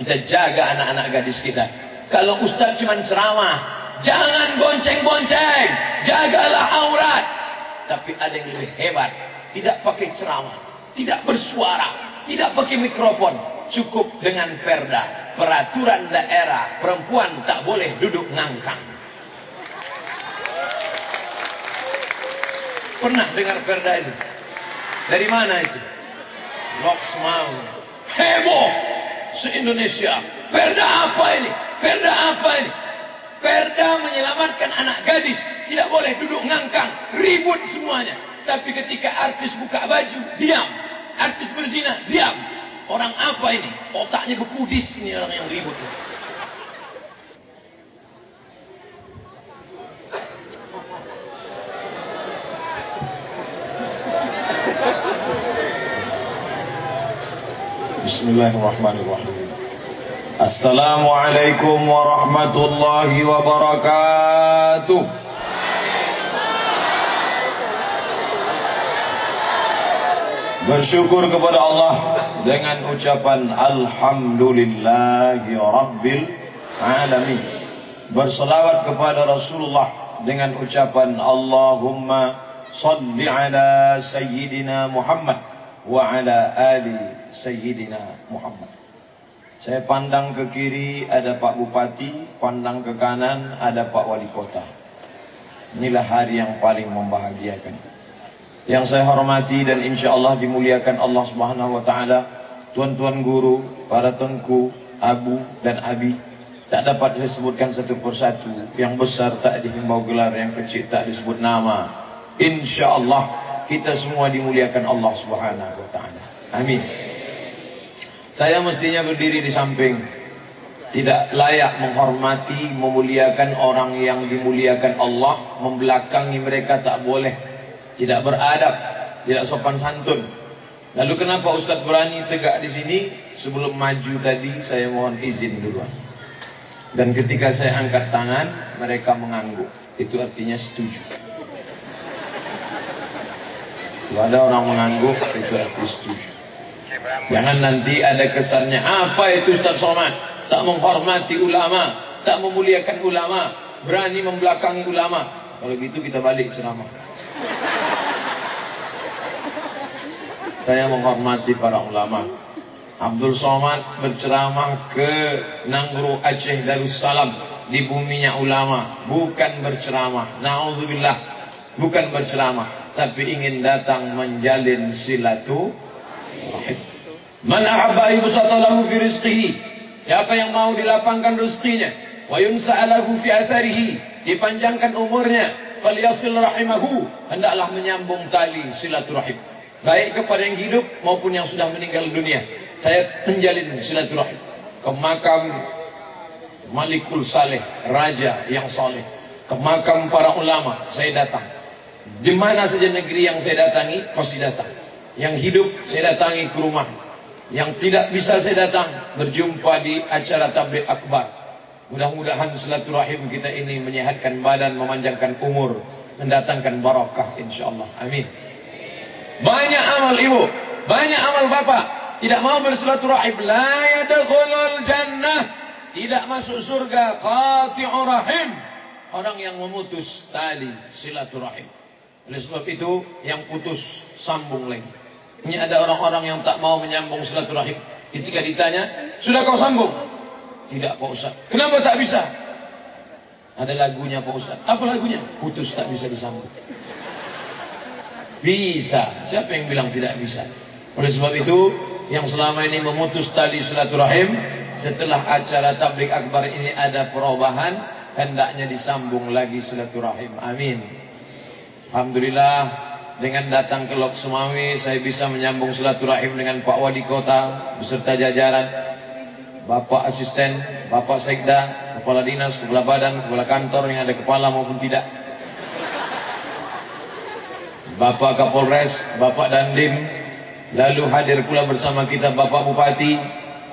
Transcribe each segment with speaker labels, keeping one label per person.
Speaker 1: Kita jaga anak-anak gadis kita. Kalau ustaz cuma ceramah, jangan bonceng-bonceng, jagalah aurat. Tapi ada yang lebih hebat, tidak pakai ceramah, tidak bersuara, tidak pakai mikrofon, cukup dengan perda. Peraturan daerah, perempuan tak boleh duduk ngangkang. Pernah dengar perda itu? Dari mana itu? Loksmau. Heboh se-Indonesia. Perda apa ini? Perda apa ini? Perda menyelamatkan anak gadis. Tidak boleh duduk ngangkang. Ribut semuanya. Tapi ketika artis buka baju, diam. Artis berzina, diam. Orang apa ini? Otaknya bekudis ini orang yang ribut. Bismillahirrahmanirrahim. Assalamualaikum warahmatullahi wabarakatuh. Bersyukur kepada Allah dengan ucapan Alhamdulillahi Rabbil Alamin. Berselawat kepada Rasulullah dengan ucapan Allahumma salli ala Sayyidina Muhammad wa ala ali sayyidina Muhammad. Saya pandang ke kiri ada Pak Bupati, pandang ke kanan ada Pak Wali Kota. Inilah hari yang paling membahagiakan. Yang saya hormati dan insya Allah dimuliakan Allah Subhanahu Wa Taala, tuan-tuan guru, para tengku, abu dan abi, tak dapat disebutkan satu persatu. Yang besar tak dihimbau gelar, yang kecil tak disebut nama. Insya Allah kita semua dimuliakan Allah Subhanahu wa taala. Amin. Saya mestinya berdiri di samping tidak layak menghormati, memuliakan orang yang dimuliakan Allah, membelakangi mereka tak boleh. Tidak beradab, tidak sopan santun. Lalu kenapa Ustaz berani tegak di sini? Sebelum maju tadi saya mohon izin dulu. Dan ketika saya angkat tangan, mereka mengangguk. Itu artinya setuju. Kalau ada orang mengangguk itu arti setuju. Jangan nanti ada kesannya apa itu Ustaz Somad? Tak menghormati ulama, tak memuliakan ulama, berani membelakangi ulama. Kalau gitu kita balik ceramah. Saya menghormati para ulama. Abdul Somad berceramah ke Nangguru Aceh Darussalam di buminya ulama, bukan berceramah. Nauzubillah, bukan berceramah tapi ingin datang menjalin silaturahim. Man ahabba yusatalahu fi rizqihi. Siapa yang mau dilapangkan rezekinya, wa yunsa'alahu fi atharihi, dipanjangkan umurnya, falyasil rahimahu, hendaklah menyambung tali silaturahim. Baik kepada yang hidup maupun yang sudah meninggal dunia. Saya menjalin silaturahim ke makam Malikul Saleh, raja yang saleh. Ke makam para ulama saya datang. Di mana saja negeri yang saya datangi, pasti datang. Yang hidup, saya datangi ke rumah. Yang tidak bisa saya datang, berjumpa di acara tabligh akbar. Mudah-mudahan silaturahim kita ini menyehatkan badan, memanjangkan umur, mendatangkan barakah insyaallah. Amin. Banyak amal ibu, banyak amal bapak, tidak mau bersilaturahim, la yadkhulul jannah, tidak masuk surga, qati'ur rahim. Orang yang memutus tali silaturahim. Oleh sebab itu yang putus sambung lagi. Ini ada orang-orang yang tak mau menyambung silaturahim. Ketika ditanya, sudah kau sambung? Tidak Pak Ustaz. Kenapa tak bisa? Ada lagunya Pak Ustaz. Apa lagunya? Putus tak bisa disambung. Bisa. Siapa yang bilang tidak bisa? Oleh sebab itu, yang selama ini memutus tali silaturahim, setelah acara tablik akbar ini ada perubahan, hendaknya disambung lagi silaturahim. Amin. Alhamdulillah dengan datang ke Lok Sumawi saya bisa menyambung silaturahim dengan Pak Wali Kota beserta jajaran Bapak Asisten, Bapak Sekda, Kepala Dinas, Kepala Badan, Kepala Kantor yang ada kepala maupun tidak. Bapak Kapolres, Bapak Dandim, lalu hadir pula bersama kita Bapak Bupati,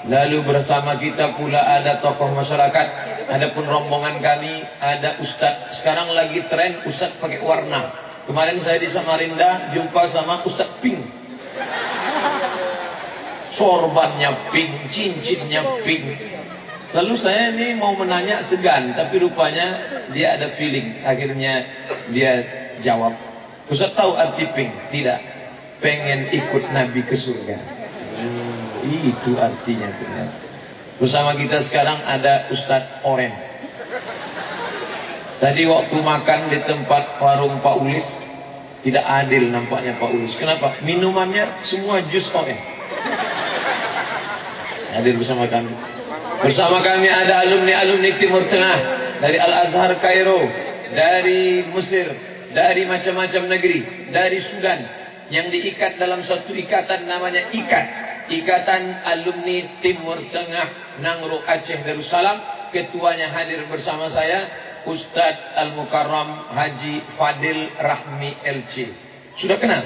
Speaker 1: lalu bersama kita pula ada tokoh masyarakat, adapun rombongan kami ada Ustadz. Sekarang lagi tren Ustadz pakai warna. Kemarin saya di Samarinda jumpa sama Ustaz Ping. sorbannya pink, cincinnya pink. Lalu saya ini mau menanya segan, tapi rupanya dia ada feeling. Akhirnya dia jawab, Ustaz tahu arti pink? Tidak. Pengen ikut Nabi ke surga. Hmm, itu artinya. Bersama kita sekarang ada Ustadz Oren. Tadi waktu makan di tempat warung Pak Ulis, tidak adil nampaknya Pak Ulis. Kenapa? Minumannya semua jus oren. Hadir bersama kami. Bersama kami ada alumni-alumni Timur Tengah dari Al-Azhar Kairo, dari Mesir, dari macam-macam negeri, dari Sudan yang diikat dalam suatu ikatan namanya ikat Ikatan Alumni Timur Tengah Nangro Aceh Darussalam ketuanya hadir bersama saya Ustadz Al-Mukarram Haji Fadil Rahmi LC sudah kenal?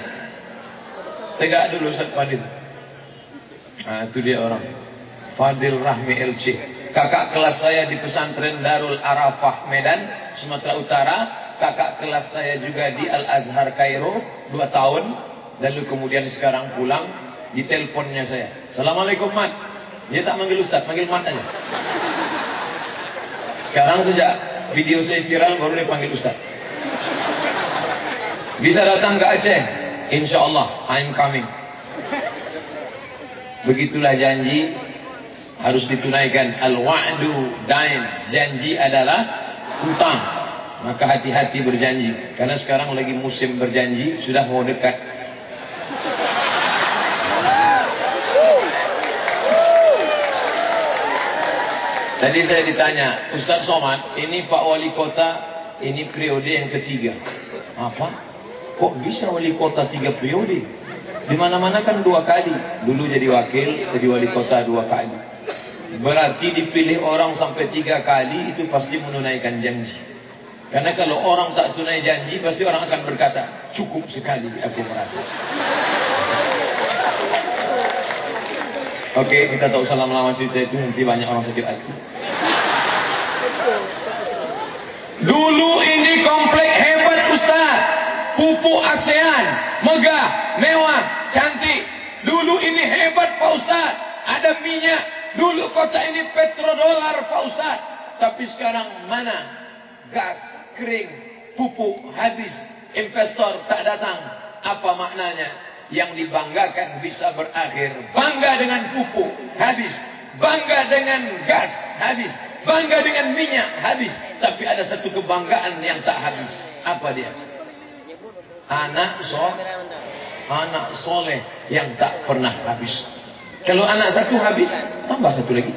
Speaker 1: tegak dulu Ustadz Fadil. Nah, itu dia orang. Fadil Rahmi LC kakak kelas saya di pesantren Darul Arafah Medan Sumatera Utara. Kakak kelas saya juga di Al-Azhar Kairo 2 tahun. Lalu kemudian sekarang pulang di teleponnya saya. Assalamualaikum Mat. Dia tak manggil Ustaz manggil Mat aja. Sekarang sejak video saya viral baru dia panggil Ustaz. Bisa datang ke Aceh? Insya Allah I'm coming. Begitulah janji harus ditunaikan. Al-wa'du dain. Janji adalah hutang. Maka hati-hati berjanji. Karena sekarang lagi musim berjanji sudah mau dekat tadi saya ditanya Ustaz Somad ini Pak Wali Kota ini periode yang ketiga apa kok bisa wali kota tiga periode di mana-mana kan dua kali dulu jadi wakil jadi wali kota dua kali Berarti dipilih orang sampai tiga kali itu pasti menunaikan janji. Karena kalau orang tak tunai janji, pasti orang akan berkata, cukup sekali aku merasa. Oke, okay, kita tak usah lama-lama cerita itu, nanti banyak orang sakit hati. Dulu ini komplek hebat Ustaz. Pupuk ASEAN, megah, mewah, cantik. Dulu ini hebat Pak Ustaz. Ada minyak, Dulu kota ini petrodolar Pak Ustaz. Tapi sekarang mana? Gas, kering, pupuk, habis. Investor tak datang. Apa maknanya? Yang dibanggakan bisa berakhir. Bangga dengan pupuk, habis. Bangga dengan gas, habis. Bangga dengan minyak, habis. Tapi ada satu kebanggaan yang tak habis. Apa dia? Anak soleh. Anak soleh yang tak pernah habis. Kalau anak satu habis, tambah satu lagi.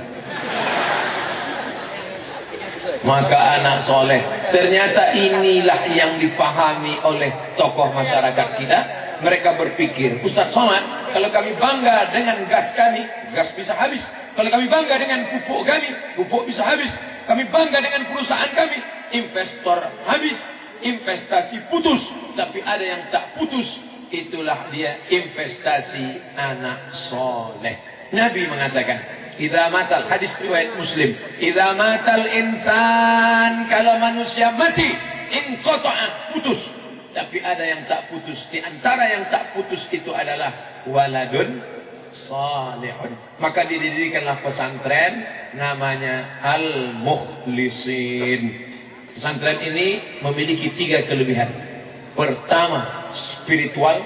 Speaker 1: Maka anak soleh. Ternyata inilah yang dipahami oleh tokoh masyarakat kita. Mereka berpikir, Ustaz Somad, kalau kami bangga dengan gas kami, gas bisa habis. Kalau kami bangga dengan pupuk kami, pupuk bisa habis. Kami bangga dengan perusahaan kami, investor habis. Investasi putus, tapi ada yang tak putus, itulah dia investasi anak soleh. Nabi mengatakan, "Idza matal hadis riwayat Muslim, idza matal insan kalau manusia mati, inqata'a putus." Tapi ada yang tak putus. Di antara yang tak putus itu adalah waladun salihun. Maka didirikanlah pesantren namanya Al-Mukhlisin. Pesantren ini memiliki tiga kelebihan. Pertama, spiritual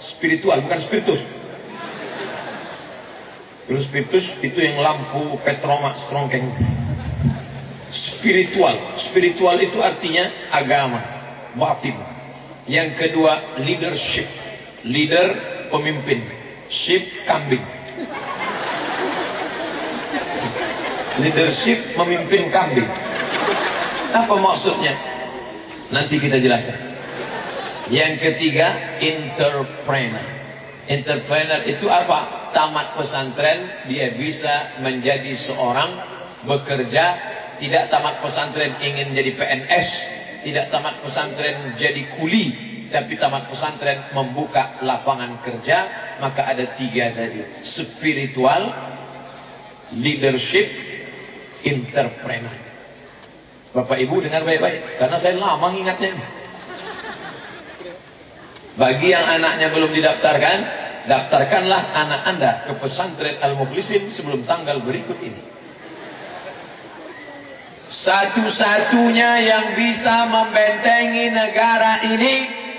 Speaker 1: spiritual bukan spiritus kalau spiritus itu yang lampu petroma strongkeng spiritual spiritual itu artinya agama batin yang kedua leadership leader pemimpin ship kambing leadership memimpin kambing apa maksudnya nanti kita jelaskan yang ketiga, entrepreneur. Entrepreneur itu apa? Tamat pesantren, dia bisa menjadi seorang bekerja. Tidak tamat pesantren ingin jadi PNS. Tidak tamat pesantren jadi kuli. Tapi tamat pesantren membuka lapangan kerja. Maka ada tiga tadi. Spiritual, leadership, entrepreneur. Bapak Ibu dengar baik-baik. Karena saya lama ingatnya. Bagi yang anaknya belum didaftarkan, Daftarkanlah anak anda ke pesantren Al-Mukhlisin sebelum tanggal berikut ini. Satu-satunya yang bisa membentengi negara ini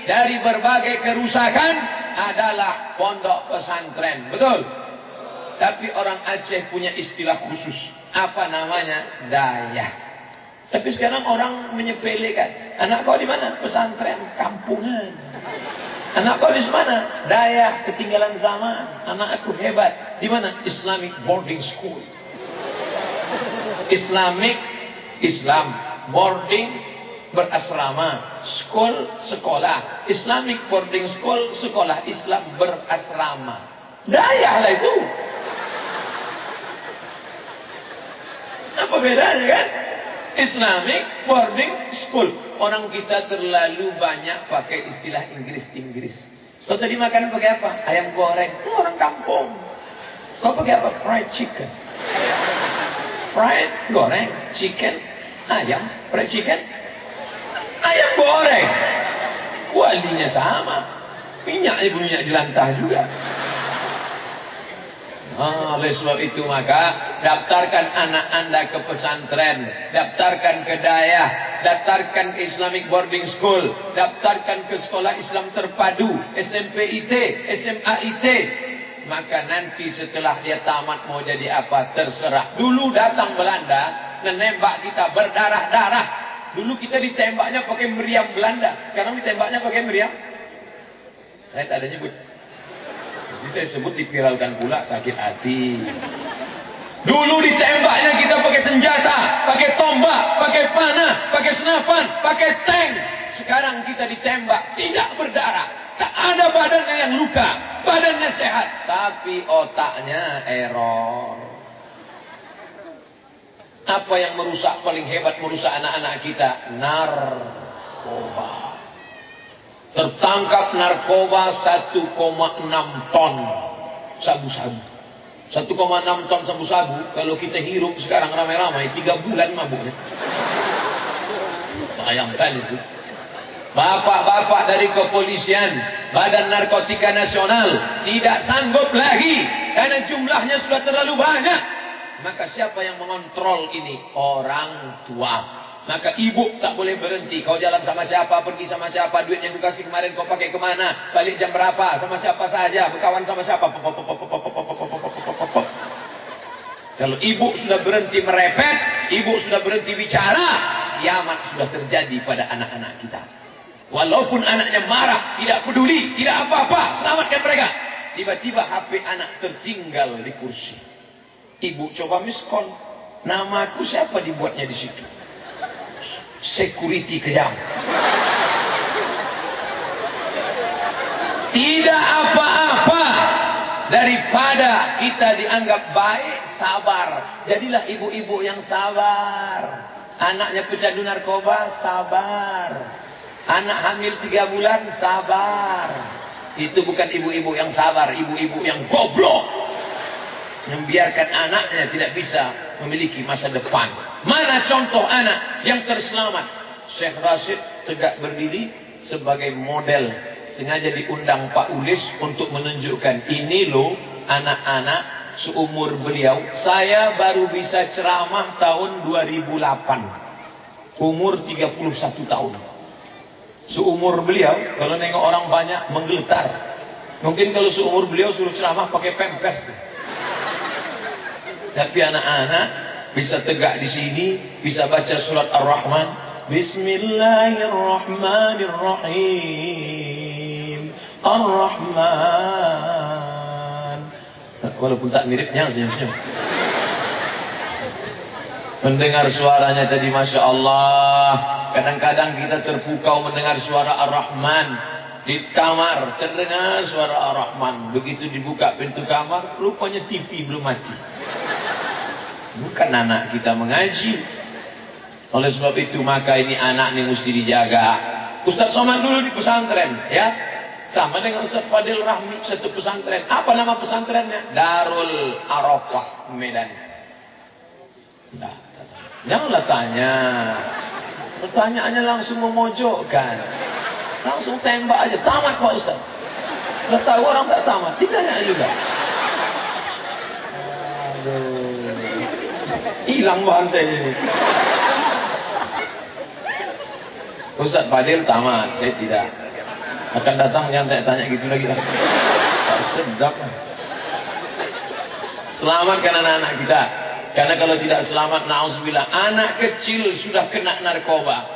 Speaker 1: dari berbagai kerusakan adalah pondok pesantren. Betul? Tapi orang Aceh punya istilah khusus. Apa namanya? Daya. Tapi sekarang orang menyepelekan. Anak kau di mana? Pesantren, kampungan. Anak kau di mana? Daya, ketinggalan zaman. Anak aku hebat. Di mana? Islamic boarding school. Islamic, Islam, boarding, berasrama. School, sekolah. Islamic boarding school, sekolah Islam berasrama. Daya lah itu. Apa bedanya kan? Islamic boarding school. Orang kita terlalu banyak pakai istilah Inggris-Inggris. Kau tadi makan pakai apa? Ayam goreng. Itu orang kampung. Kau pakai apa? Fried chicken. Fried goreng. Chicken. Ayam. Fried chicken. Ayam goreng. Kualinya sama. Minyaknya minyak jelantah juga. Ah, oleh sebab itu maka daftarkan anak anda ke pesantren, daftarkan ke dayah, daftarkan ke Islamic Boarding School, daftarkan ke sekolah Islam terpadu, SMP IT, SMA IT. Maka nanti setelah dia tamat mau jadi apa terserah. Dulu datang Belanda menembak kita berdarah-darah. Dulu kita ditembaknya pakai meriam Belanda, sekarang ditembaknya pakai meriam. Saya tak ada nyebut. Jadi saya sebut dipiralkan pula sakit hati. Dulu ditembaknya kita pakai senjata, pakai tombak, pakai panah, pakai senapan, pakai tank. Sekarang kita ditembak, tidak berdarah. Tak ada badannya yang luka, badannya sehat. Tapi otaknya error. Apa yang merusak paling hebat merusak anak-anak kita? Narkoba. Tertangkap narkoba 1,6 ton sabu-sabu. 1,6 ton sabu-sabu. Kalau kita hirup sekarang ramai-ramai, 3 bulan mabuknya. Bayangkan itu. Bapak-bapak dari kepolisian, Badan Narkotika Nasional, tidak sanggup lagi. Karena jumlahnya sudah terlalu banyak. Maka siapa yang mengontrol ini? Orang tua. Maka ibu tak boleh berhenti. Kau jalan sama siapa, pergi sama siapa, duit yang dikasih kemarin kau pakai ke mana, balik jam berapa, sama siapa saja, berkawan sama siapa. Kalau ibu sudah berhenti merepet, ibu sudah berhenti bicara, kiamat sudah terjadi pada anak-anak kita. Walaupun anaknya marah, tidak peduli, tidak apa-apa, selamatkan mereka. Tiba-tiba HP anak tertinggal di kursi. Ibu coba miskol. Namaku siapa dibuatnya di situ? security kejam. Tidak apa-apa daripada kita dianggap baik, sabar. Jadilah ibu-ibu yang sabar. Anaknya pecandu narkoba, sabar. Anak hamil tiga bulan, sabar. Itu bukan ibu-ibu yang sabar, ibu-ibu yang goblok. Membiarkan anaknya tidak bisa memiliki masa depan. Mana contoh anak yang terselamat? Syekh Rashid tegak berdiri sebagai model. Sengaja diundang Pak Ulis untuk menunjukkan ini loh anak-anak seumur beliau. Saya baru bisa ceramah tahun 2008. Umur 31 tahun. Seumur beliau, kalau nengok orang banyak menggeletar. Mungkin kalau seumur beliau suruh ceramah pakai pempers. Tapi anak-anak bisa tegak di sini, bisa baca surat Ar-Rahman. Bismillahirrahmanirrahim. Ar-Rahman. Walaupun tak mirip, jangan senyum-senyum. Mendengar suaranya tadi Masya Allah. Kadang-kadang kita terpukau mendengar suara Ar-Rahman. Di kamar terdengar suara Ar-Rahman. Begitu dibuka pintu kamar, rupanya TV belum mati. Bukan anak kita mengaji. Oleh sebab itu maka ini anak ini mesti dijaga. Ustaz Somad dulu di pesantren, ya. Sama dengan Ustaz Fadil Rahmi satu pesantren. Apa nama pesantrennya? Darul Arafah Medan. Nah, janganlah tanya. Pertanyaannya langsung memojokkan. Langsung tembak aja. Tamat Pak Ustaz. Sudah tahu orang tak tamat. Tidak juga. Aduh. Hilang bantai ini. Ustaz Fadil tamat. Saya tidak. Akan datang yang tanya-tanya gitu lagi. Tak sedap. Selamatkan anak-anak kita. Karena kalau tidak selamat, na'udzubillah. Anak kecil sudah kena narkoba.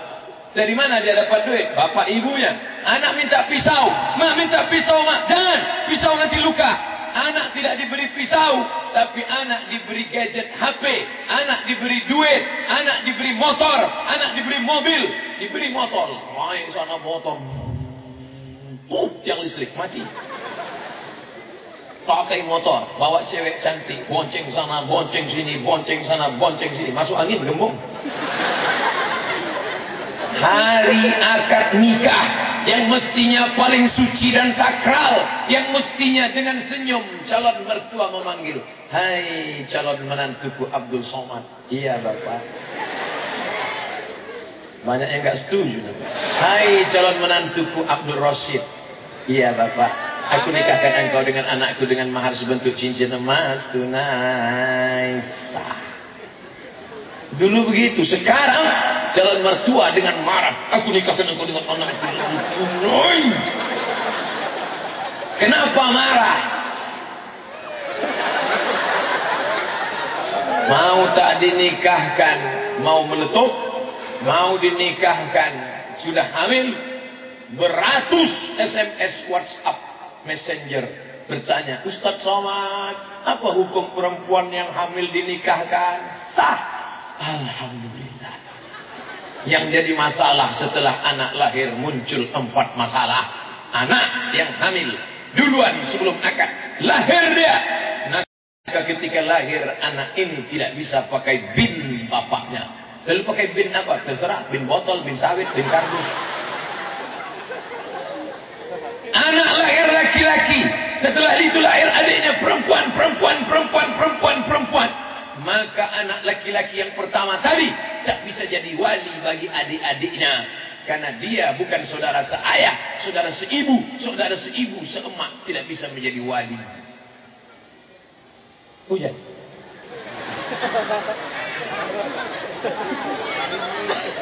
Speaker 1: Dari mana dia dapat duit? Bapak ibunya. Anak minta pisau. Mak minta pisau, mak. Jangan. Pisau nanti luka. Anak tidak diberi pisau. Tapi anak diberi gadget HP. Anak diberi duit. Anak diberi motor. Anak diberi mobil. Diberi motor. Main sana motor. Tuh, tiang listrik. Mati pakai motor, bawa cewek cantik, bonceng sana, bonceng sini, bonceng sana, bonceng sini, masuk angin gembung. Hari akad nikah yang mestinya paling suci dan sakral, yang mestinya dengan senyum calon mertua memanggil, "Hai calon menantuku Abdul Somad." Iya, Bapak. Banyak yang enggak setuju. Hai calon menantuku Abdul Rashid. Iya, Bapak. Aku nikahkan engkau dengan anakku dengan mahar sebentuk cincin emas tunai sah. Dulu begitu, sekarang jalan mertua dengan marah. Aku nikahkan engkau dengan anakku. Kenapa marah? Mau tak dinikahkan, mau meletup, mau dinikahkan, sudah hamil, beratus SMS WhatsApp messenger bertanya, Ustadz Somad, apa hukum perempuan yang hamil dinikahkan? Sah. Alhamdulillah. Yang jadi masalah setelah anak lahir muncul empat masalah. Anak yang hamil duluan sebelum akad lahir dia. Maka ketika lahir anak ini tidak bisa pakai bin bapaknya. Lalu pakai bin apa? Terserah, bin botol, bin sawit, bin kardus. Anak lahir laki-laki. Setelah itu lahir adiknya perempuan, perempuan, perempuan, perempuan, perempuan. Maka anak laki-laki yang pertama tadi tak bisa jadi wali bagi adik-adiknya. Karena dia bukan saudara seayah, saudara seibu, saudara seibu, seemak. Tidak bisa menjadi wali. Hujan.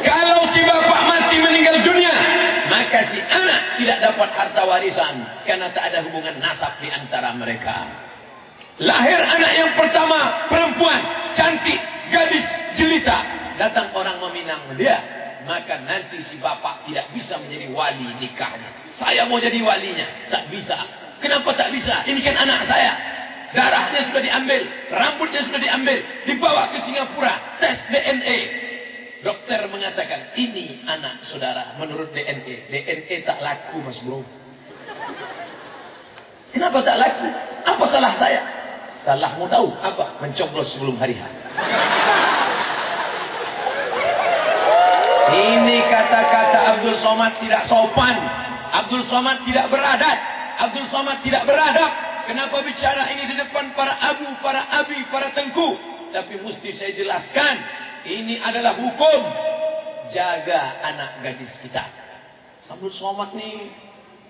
Speaker 1: Kalau si bapak mati meninggal dunia, maka si anak tidak dapat harta warisan karena tak ada hubungan nasab di antara mereka. Lahir anak yang pertama perempuan cantik, gadis jelita, datang orang meminang dia, maka nanti si bapak tidak bisa menjadi wali nikahnya. Saya mau jadi walinya, tak bisa. Kenapa tak bisa? Ini kan anak saya. Darahnya sudah diambil, rambutnya sudah diambil, dibawa ke Singapura, tes DNA, Dokter mengatakan ini anak saudara menurut DNA. DNA tak laku mas bro. Kenapa tak laku? Apa salah saya? Salahmu tahu apa? Mencoblos sebelum hari H. Ini kata-kata Abdul Somad tidak sopan. Abdul Somad tidak beradat. Abdul Somad tidak beradab. Kenapa bicara ini di depan para abu, para abi, para tengku? Tapi mesti saya jelaskan ini adalah hukum. Jaga anak gadis kita. Abdul Somad nih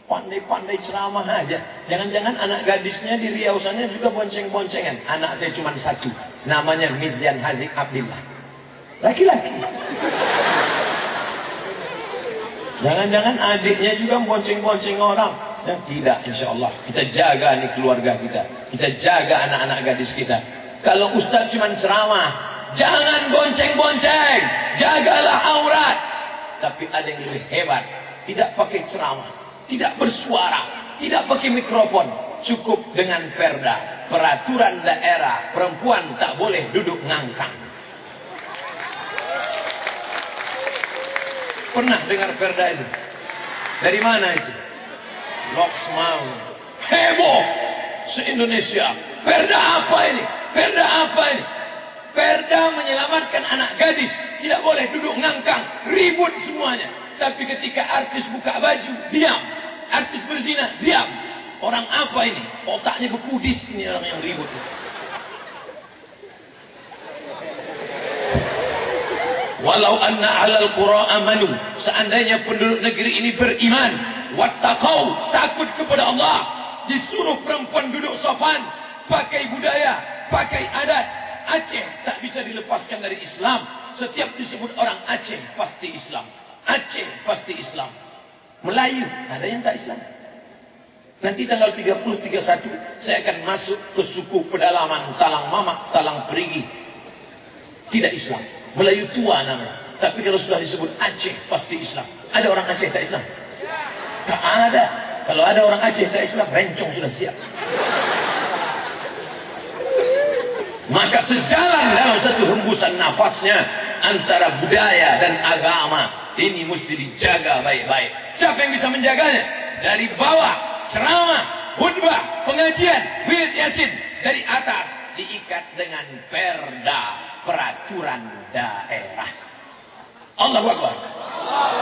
Speaker 1: pandai-pandai ceramah aja. Jangan-jangan anak gadisnya di Riau sana juga bonceng-boncengan. Anak saya cuma satu. Namanya Mizyan Hazik Abdillah. Laki-laki. Jangan-jangan adiknya juga bonceng-bonceng orang. Dan tidak insya Allah. Kita jaga nih keluarga kita. Kita jaga anak-anak gadis kita. Kalau ustaz cuma ceramah. Jangan bonceng-bonceng. Jagalah aurat. Tapi ada yang lebih hebat. Tidak pakai ceramah. Tidak bersuara. Tidak pakai mikrofon. Cukup dengan perda. Peraturan daerah. Perempuan tak boleh duduk ngangkang. Pernah dengar perda itu? Dari mana itu? Loksmau. Heboh. Se-Indonesia. Perda apa ini? Perda apa ini? Perda menyelamatkan anak gadis. Tidak boleh duduk ngangkang. Ribut semuanya. Tapi ketika artis buka baju, diam. Artis berzina, diam. Orang apa ini? Otaknya bekudis ini orang yang ribut. Walau anna alal qura amanu. Seandainya penduduk negeri ini beriman. Wattaqau. Takut kepada Allah. disuruh perempuan duduk sopan, pakai budaya, pakai adat. Aceh tak bisa dilepaskan dari Islam. Setiap disebut orang Aceh pasti Islam. Aceh pasti Islam. Melayu ada yang tak Islam. Nanti tanggal 30 31 saya akan masuk ke suku pedalaman Talang Mamak, Talang Perigi. Tidak Islam. Melayu tua nama. Tapi kalau sudah disebut Aceh pasti Islam. Ada orang Aceh tak Islam? Tak ada. Kalau ada orang Aceh tak Islam, rencong sudah siap. Maka sejalan dalam satu hembusan nafasnya antara budaya dan agama. Ini mesti dijaga baik-baik. Siapa yang bisa menjaganya? Dari bawah, ceramah, khutbah, pengajian, wirid yasin. Dari atas, diikat dengan perda, peraturan daerah. Allah Akbar.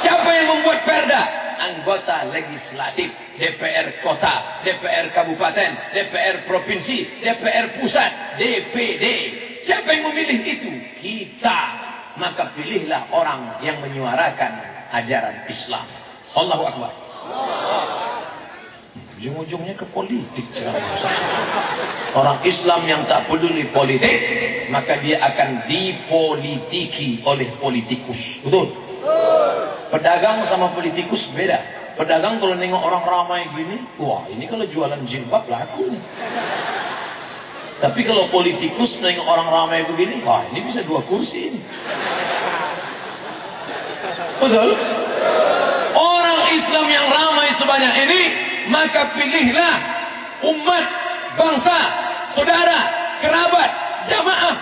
Speaker 1: Siapa yang membuat perda? Anggota legislatif, DPR kota, DPR kabupaten, DPR provinsi, DPR pusat, DPD. Siapa yang memilih itu? Kita. Maka pilihlah orang yang menyuarakan ajaran Islam. Allahu Akbar. Ujung-ujungnya ke politik. Orang Islam yang tak peduli politik, maka dia akan dipolitiki oleh politikus. Betul? Pedagang sama politikus beda. Pedagang kalau nengok orang ramai gini, wah ini kalau jualan jilbab laku nih. Tapi kalau politikus nengok orang ramai begini, wah ini bisa dua kursi ini. Betul? Orang Islam yang ramai sebanyak ini maka pilihlah umat, bangsa, saudara, kerabat, jamaah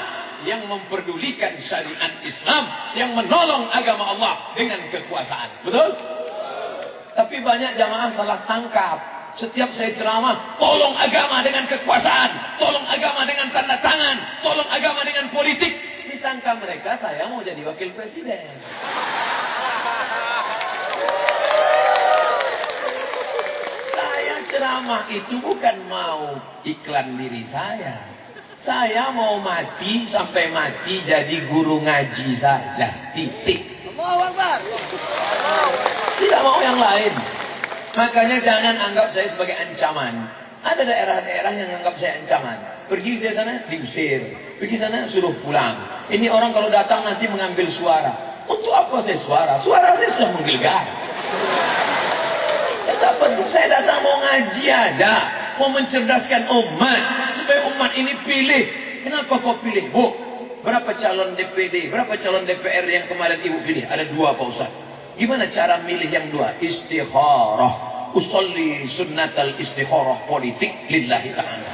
Speaker 1: yang memperdulikan syariat Islam, yang menolong agama Allah dengan kekuasaan. Betul? Tapi banyak jamaah salah tangkap. Setiap saya ceramah, tolong agama dengan kekuasaan, tolong agama dengan tanda tangan, tolong agama dengan politik. Disangka mereka saya mau jadi wakil presiden. ceramah itu bukan mau iklan diri saya. Saya mau mati sampai mati jadi guru ngaji saja. Titik. Tidak mau yang lain. Makanya jangan anggap saya sebagai ancaman. Ada daerah-daerah yang anggap saya ancaman. Pergi saya sana, diusir. Pergi sana, suruh pulang. Ini orang kalau datang nanti mengambil suara. Untuk apa saya suara? Suara saya sudah menggelegar. Tak perlu saya datang mau ngaji aja. Mau mencerdaskan umat. Supaya umat ini pilih. Kenapa kau pilih? Bu, berapa calon DPD? Berapa calon DPR yang kemarin ibu pilih? Ada dua Pak Ustaz. Gimana cara milih yang dua? Istikharah. Usalli sunnatal istikharah politik lillahi ta'ala.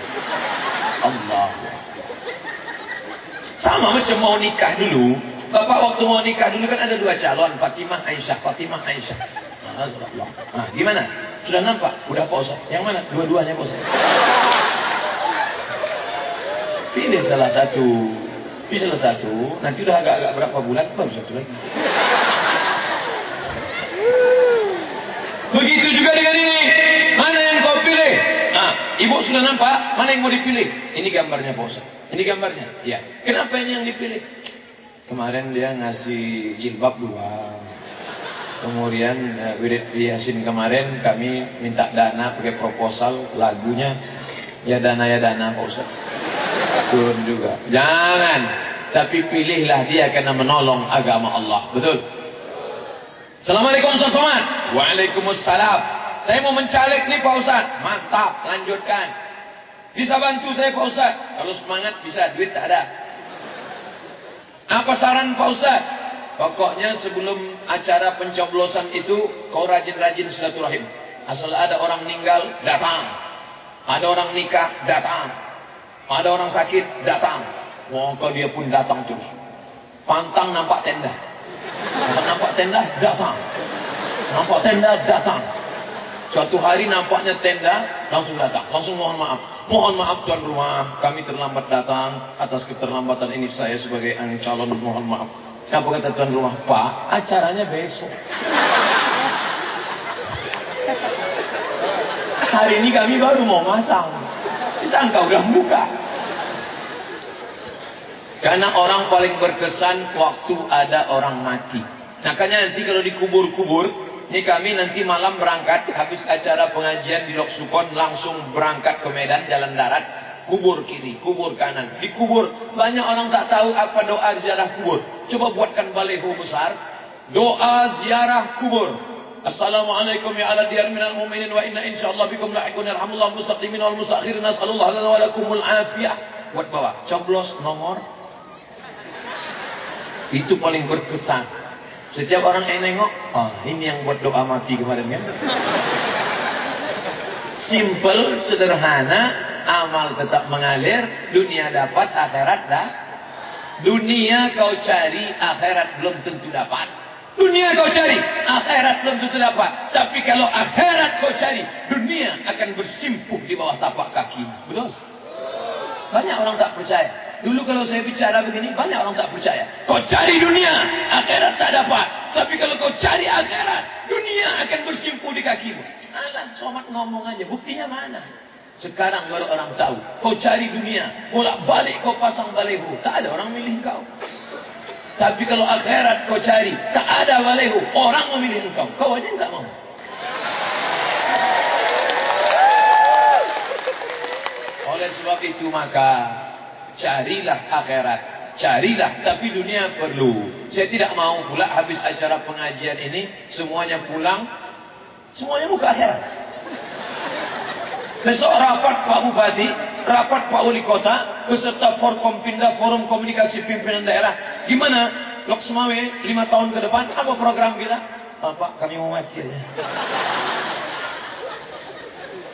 Speaker 1: Allah. Sama macam mau nikah dulu. Bapak waktu mau nikah dulu kan ada dua calon. Fatimah Aisyah. Fatimah Aisyah. Nah, gimana? Sudah nampak? Udah Pak. Yang mana? Dua-duanya Pak Ustaz. Pilih salah satu. Pilih salah satu. Nanti udah agak-agak berapa bulan baru satu lagi. Begitu juga dengan ini. Mana yang kau pilih? Nah, ibu sudah nampak? Mana yang mau dipilih? Ini gambarnya Pak Ustaz. Ini gambarnya. Ya. Kenapa ini yang dipilih? Kemarin dia ngasih jilbab dua. Kemudian uh, Wirid Yasin kemarin kami minta dana pakai proposal lagunya ya dana ya dana Pak Ustaz. Turun juga. Jangan. Tapi pilihlah dia karena menolong agama Allah. Betul? Assalamualaikum Ustaz Somad. Waalaikumsalam. Saya mau mencalek nih Pak Ustaz. Mantap, lanjutkan. Bisa bantu saya Pak Ustaz? Kalau semangat bisa, duit tak ada. Apa saran Pak Ustaz? Pokoknya sebelum acara pencoblosan itu kau rajin-rajin silaturahim. Asal ada orang meninggal, datang. Ada orang nikah, datang. Ada orang sakit, datang. Maka dia pun datang terus. Pantang nampak tenda. Asal nampak tenda, datang. Nampak tenda, datang. Suatu hari nampaknya tenda, langsung datang. Langsung mohon maaf. Mohon maaf tuan rumah, kami terlambat datang. Atas keterlambatan ini saya sebagai calon mohon maaf. Apa kata tuan rumah? Pak, acaranya besok. Hari ini kami baru mau masang. Disangka udah buka. Karena orang paling berkesan waktu ada orang mati. Makanya nanti kalau dikubur-kubur, Ini kami nanti malam berangkat habis acara pengajian di Lok Sukon langsung berangkat ke Medan jalan darat kubur kiri, kubur kanan, dikubur. Banyak orang tak tahu apa doa ziarah kubur. Coba buatkan baleho besar. Doa ziarah kubur. Assalamualaikum ya ala diyar minal mu'minin wa inna insyaallah bikum lahiqun yarhamullah mustaqimin wal mustakhirin nasallallahu lana wa lakumul afiyah. Buat bawah, coblos nomor. Itu paling berkesan. Setiap orang yang nengok, oh ini yang buat doa mati kemarin kan. Simple, sederhana, amal tetap mengalir, dunia dapat, akhirat dah. Dunia kau cari, akhirat belum tentu dapat. Dunia kau cari, akhirat belum tentu dapat. Tapi kalau akhirat kau cari, dunia akan bersimpuh di bawah tapak kaki. Betul? Banyak orang tak percaya. Dulu kalau saya bicara begini, banyak orang tak percaya. Kau cari dunia, akhirat tak dapat. Tapi kalau kau cari akhirat, dunia akan bersimpuh di kakimu. Alah, somat ngomong aja. Buktinya mana? Sekarang baru orang tahu. Kau cari dunia, bolak balik kau pasang balehu. Tak ada orang milih kau. Tapi kalau akhirat kau cari, tak ada walehu. Orang memilih engkau. Kau aja tak mau. Oleh sebab itu maka carilah akhirat. Carilah, tapi dunia perlu. Saya tidak mau pula habis acara pengajian ini semuanya pulang, semuanya buka akhirat. Besok rapat Pak Bupati, rapat Pak Wali Kota, beserta Forkompinda, Forum Komunikasi Pimpinan Daerah. Gimana Lok Semawe lima tahun ke depan? Apa program kita? Oh, Pak, kami mau mati.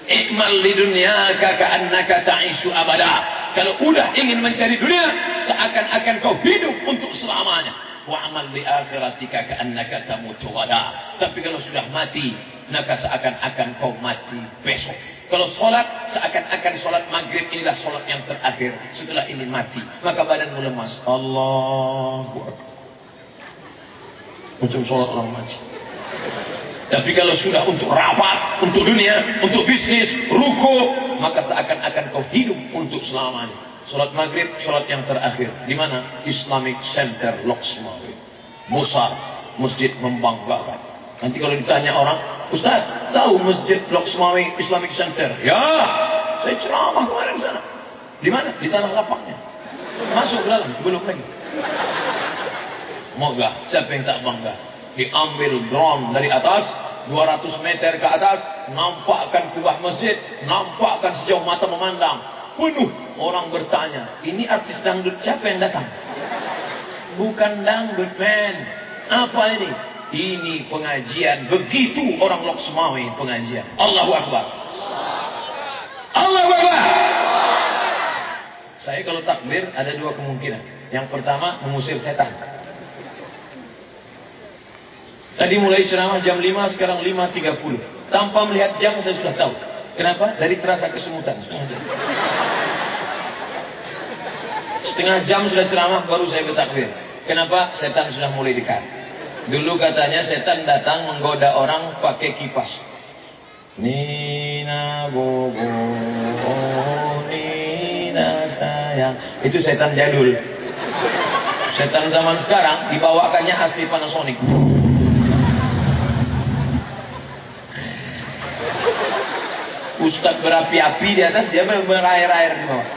Speaker 1: Ikmal di dunia kaka'annaka ta'isu abada. Kalau udah ingin mencari dunia, seakan-akan kau hidup untuk selamanya. Wa'amal di akhiratika ka'annaka tamutu wada. Tapi kalau sudah mati, maka seakan-akan kau mati besok. Kalau sholat, seakan-akan sholat maghrib inilah sholat yang terakhir. Setelah ini mati. Maka badanmu lemas. Allahu Akbar. Macam sholat orang mati. Tapi kalau sudah untuk rapat, untuk dunia, untuk bisnis, ruko, maka seakan-akan kau hidup untuk selamanya. Sholat maghrib, sholat yang terakhir. Di mana? Islamic Center Loksmawi. Besar, masjid membanggakan. Nanti kalau ditanya orang, Ustaz, tahu Masjid Blok Semawi Islamic Center? Ya, saya ceramah kemarin sana. Di mana? Di tanah lapangnya. Masuk ke dalam, belum lagi. Moga, siapa yang tak bangga? Diambil drone dari atas, 200 meter ke atas, nampakkan kubah masjid, nampakkan sejauh mata memandang. Penuh orang bertanya, ini artis dangdut siapa yang datang? Bukan dangdut, man. Apa ini? Ini pengajian. Begitu orang Lok Semawi pengajian. Allahu Akbar. Allahu Akbar. Saya kalau takbir ada dua kemungkinan. Yang pertama mengusir setan. Tadi mulai ceramah jam 5, sekarang 5.30. Tanpa melihat jam saya sudah tahu. Kenapa? Dari terasa kesemutan. Setengah jam. Setengah jam sudah ceramah baru saya bertakbir. Kenapa? Setan sudah mulai dekat. Dulu katanya setan datang menggoda orang pakai kipas. Nina bobo, oh, Nina sayang. Itu setan jadul. Setan zaman sekarang dibawakannya asli Panasonic. Ustadz berapi-api di atas, dia berair-air di bawah.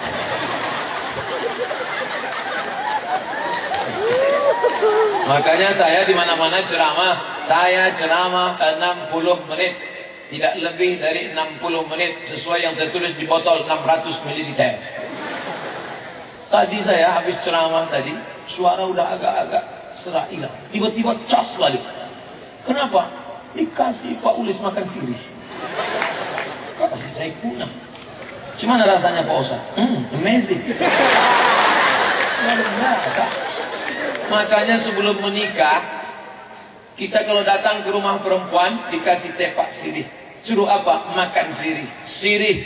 Speaker 1: Makanya saya di mana-mana ceramah, saya ceramah 60 menit. Tidak lebih dari 60 menit sesuai yang tertulis di botol 600 ml. Tadi saya habis ceramah tadi, suara udah agak-agak serak hilang. Tiba-tiba cas balik. Kenapa? Dikasih Pak Ulis makan sirih. Saya punah. Gimana rasanya Pak Ustaz? Hmm, amazing. Luar biasa. Makanya sebelum menikah, kita kalau datang ke rumah perempuan dikasih tepak sirih. Suruh apa? Makan sirih. Sirih.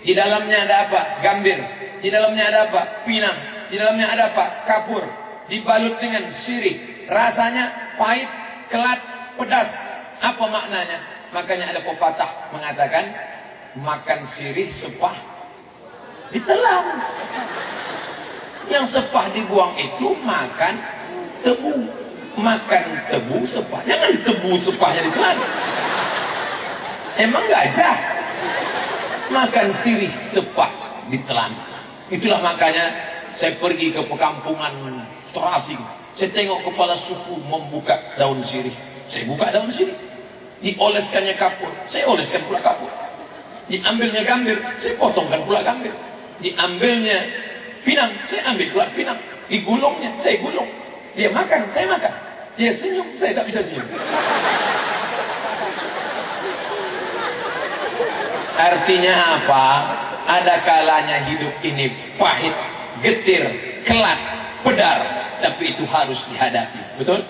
Speaker 1: Di dalamnya ada apa? Gambir. Di dalamnya ada apa? Pinang. Di dalamnya ada apa? Kapur. Dibalut dengan sirih. Rasanya pahit, kelat, pedas. Apa maknanya? Makanya ada pepatah mengatakan makan sirih sepah ditelan. Yang sepah dibuang itu makan tebu. makan tebu sepah. Jangan tebu sepahnya ditelan. Emang gajah makan sirih sepah ditelan. Itulah makanya saya pergi ke perkampungan terasing. Saya tengok kepala suku membuka daun sirih. Saya buka daun sirih. Dioleskannya kapur. Saya oleskan pula kapur. Diambilnya gambir. Saya potongkan pula gambir. Diambilnya pinang. Saya ambil pula pinang. Digulungnya. Saya gulung. Dia makan. Saya makan. Dia senyum. Saya tak bisa senyum. Artinya apa? Ada kalanya hidup ini pahit, getir, kelat, pedar. Tapi itu harus dihadapi. Betul?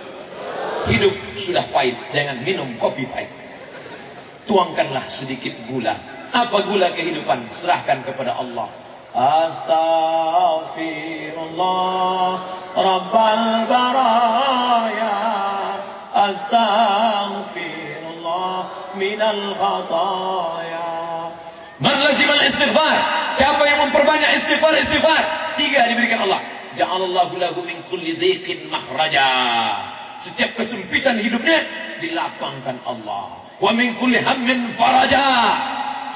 Speaker 1: Hidup sudah pahit. Jangan minum kopi pahit. Tuangkanlah sedikit gula. Apa gula kehidupan? Serahkan kepada Allah. Astaghfirullah Rabbal baraya Astaghfirullah Minal khataya Man lazimal istighfar. Siapa yang memperbanyak istighfar, istighfar. Tiga diberikan Allah. Ja'alallahu lahu min kulli dhiqin mahraja. Setiap kesempitan hidupnya dilapangkan Allah. Wa min kulli hammin faraja.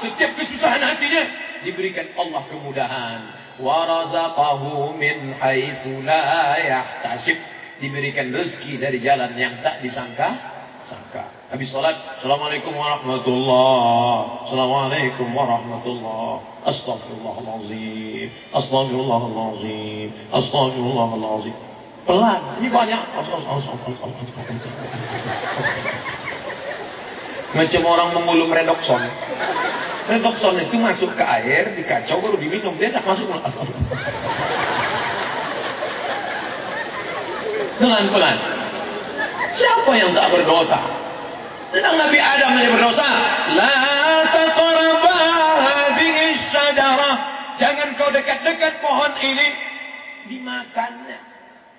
Speaker 1: Setiap kesusahan hatinya diberikan Allah kemudahan. Wa razaqahu min haitsu la yahtasib. Diberikan rezeki dari jalan yang tak disangka sangka. Habis salat, Assalamualaikum warahmatullahi Assalamualaikum warahmatullahi Astagfirullahalazim. Astagfirullahalazim. Astagfirullahalazim. Pelan, ini banyak. Macam orang memulung redokson. Redokson itu masuk ke air, dikacau baru diminum. Dia tak masuk. Pelan-pelan. Siapa yang tak berdosa? Tentang Nabi Adam yang berdosa. La. Jangan kau dekat-dekat pohon ini. Dimakannya.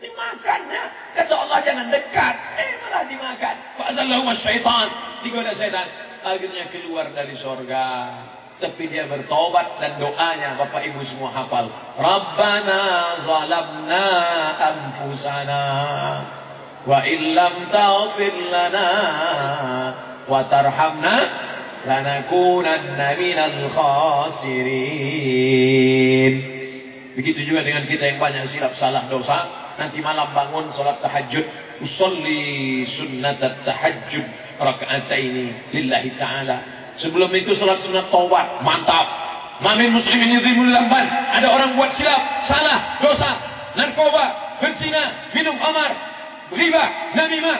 Speaker 1: Dimakannya. Kata Allah jangan dekat. Eh malah dimakan. Fa'azallahu syaitan. Digoda syaitan. Akhirnya keluar dari sorga. Tapi dia bertobat dan doanya Bapak Ibu semua hafal. Rabbana zalamna anfusana. Wa illam taghfir lana wa tarhamna lanakunanna minal khasirin. Begitu juga dengan kita yang banyak silap salah dosa, nanti malam bangun salat tahajud, usolli sunnat tahajud raka'ataini lillahi taala. Sebelum itu salat sunat taubat, mantap. Mamin muslimin yudhimul lamban. Ada orang buat silap, salah, dosa, narkoba, berzina, minum amar, riba, namimah,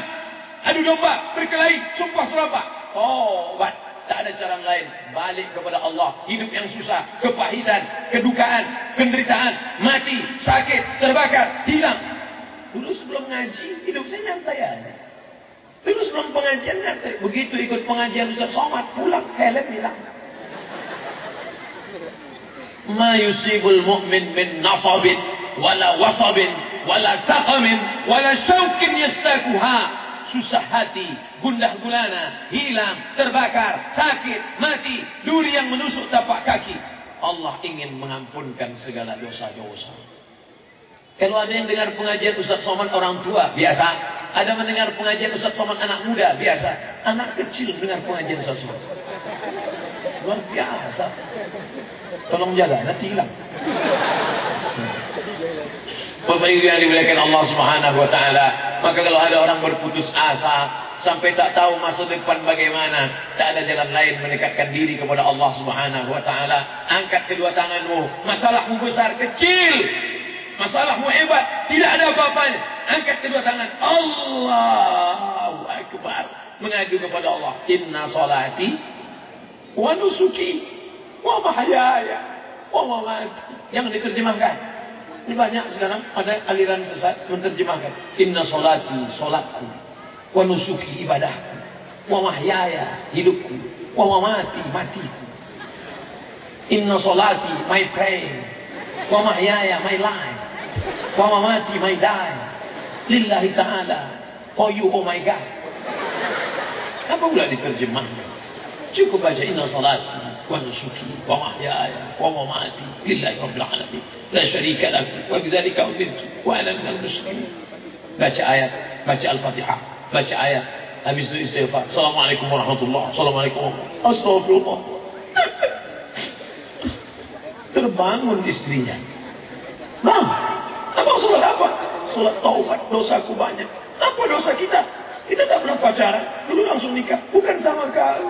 Speaker 1: adu domba, berkelahi, sumpah serapah. Oh, obat. Tak ada cara lain. Balik kepada Allah. Hidup yang susah. Kepahitan. Kedukaan. Penderitaan. Mati. Sakit. Terbakar. Hilang. Dulu sebelum ngaji. Hidup saya nyantai aja. Dulu sebelum pengajian nyantai. Begitu ikut pengajian Ustaz Somad. Pulang. Helm hilang. Ma yusibul mu'min min nasabin. Wala wasabin wala saqamin wala syaukin yastakuha susah hati, gundah gulana, hilang, terbakar, sakit, mati, duri yang menusuk tapak kaki. Allah ingin mengampunkan segala dosa-dosa. Kalau ada yang dengar pengajian Ustaz Somad orang tua, biasa. Ada mendengar pengajian Ustaz Somad anak muda, biasa. Anak kecil dengar pengajian Ustaz Somad. Luar biasa. Tolong jaga, nanti hilang. Ibu yang dimuliakan Allah Subhanahu wa taala, maka kalau ada orang berputus asa sampai tak tahu masa depan bagaimana, tak ada jalan lain mendekatkan diri kepada Allah Subhanahu wa taala. Angkat kedua tanganmu, masalahmu besar kecil, masalahmu hebat, tidak ada apa-apanya. Angkat kedua tangan, Allahu akbar. Mengadu kepada Allah, "Inna salati wa nusuki wa mahyaya wa mamati." Yang diterjemahkan ini banyak sekarang ada aliran sesat menerjemahkan. Inna solati solatku wa nusuki ibadahku wa mahyaya hidupku wa mamati matiku. Inna solati my praying wa mahyaya my life wa mamati my die lillahi ta'ala for you oh my God. Apa pula diterjemahkan? Cukup baca inna salati ونسكي ومحياي ومماتي لله رب العالمين لا شريك له وبذلك امرت وأنا من المسلمين فاتح ايات فاتح الفاتحه فاتح ايات ابي استغفار السلام عليكم ورحمه الله السلام عليكم ورحمه الله استغفر الله terbangun istrinya. Mam, apa salah apa? Salah taubat, dosaku banyak. Apa dosa kita? Kita tak pernah pacaran, dulu langsung nikah. Bukan sama kau.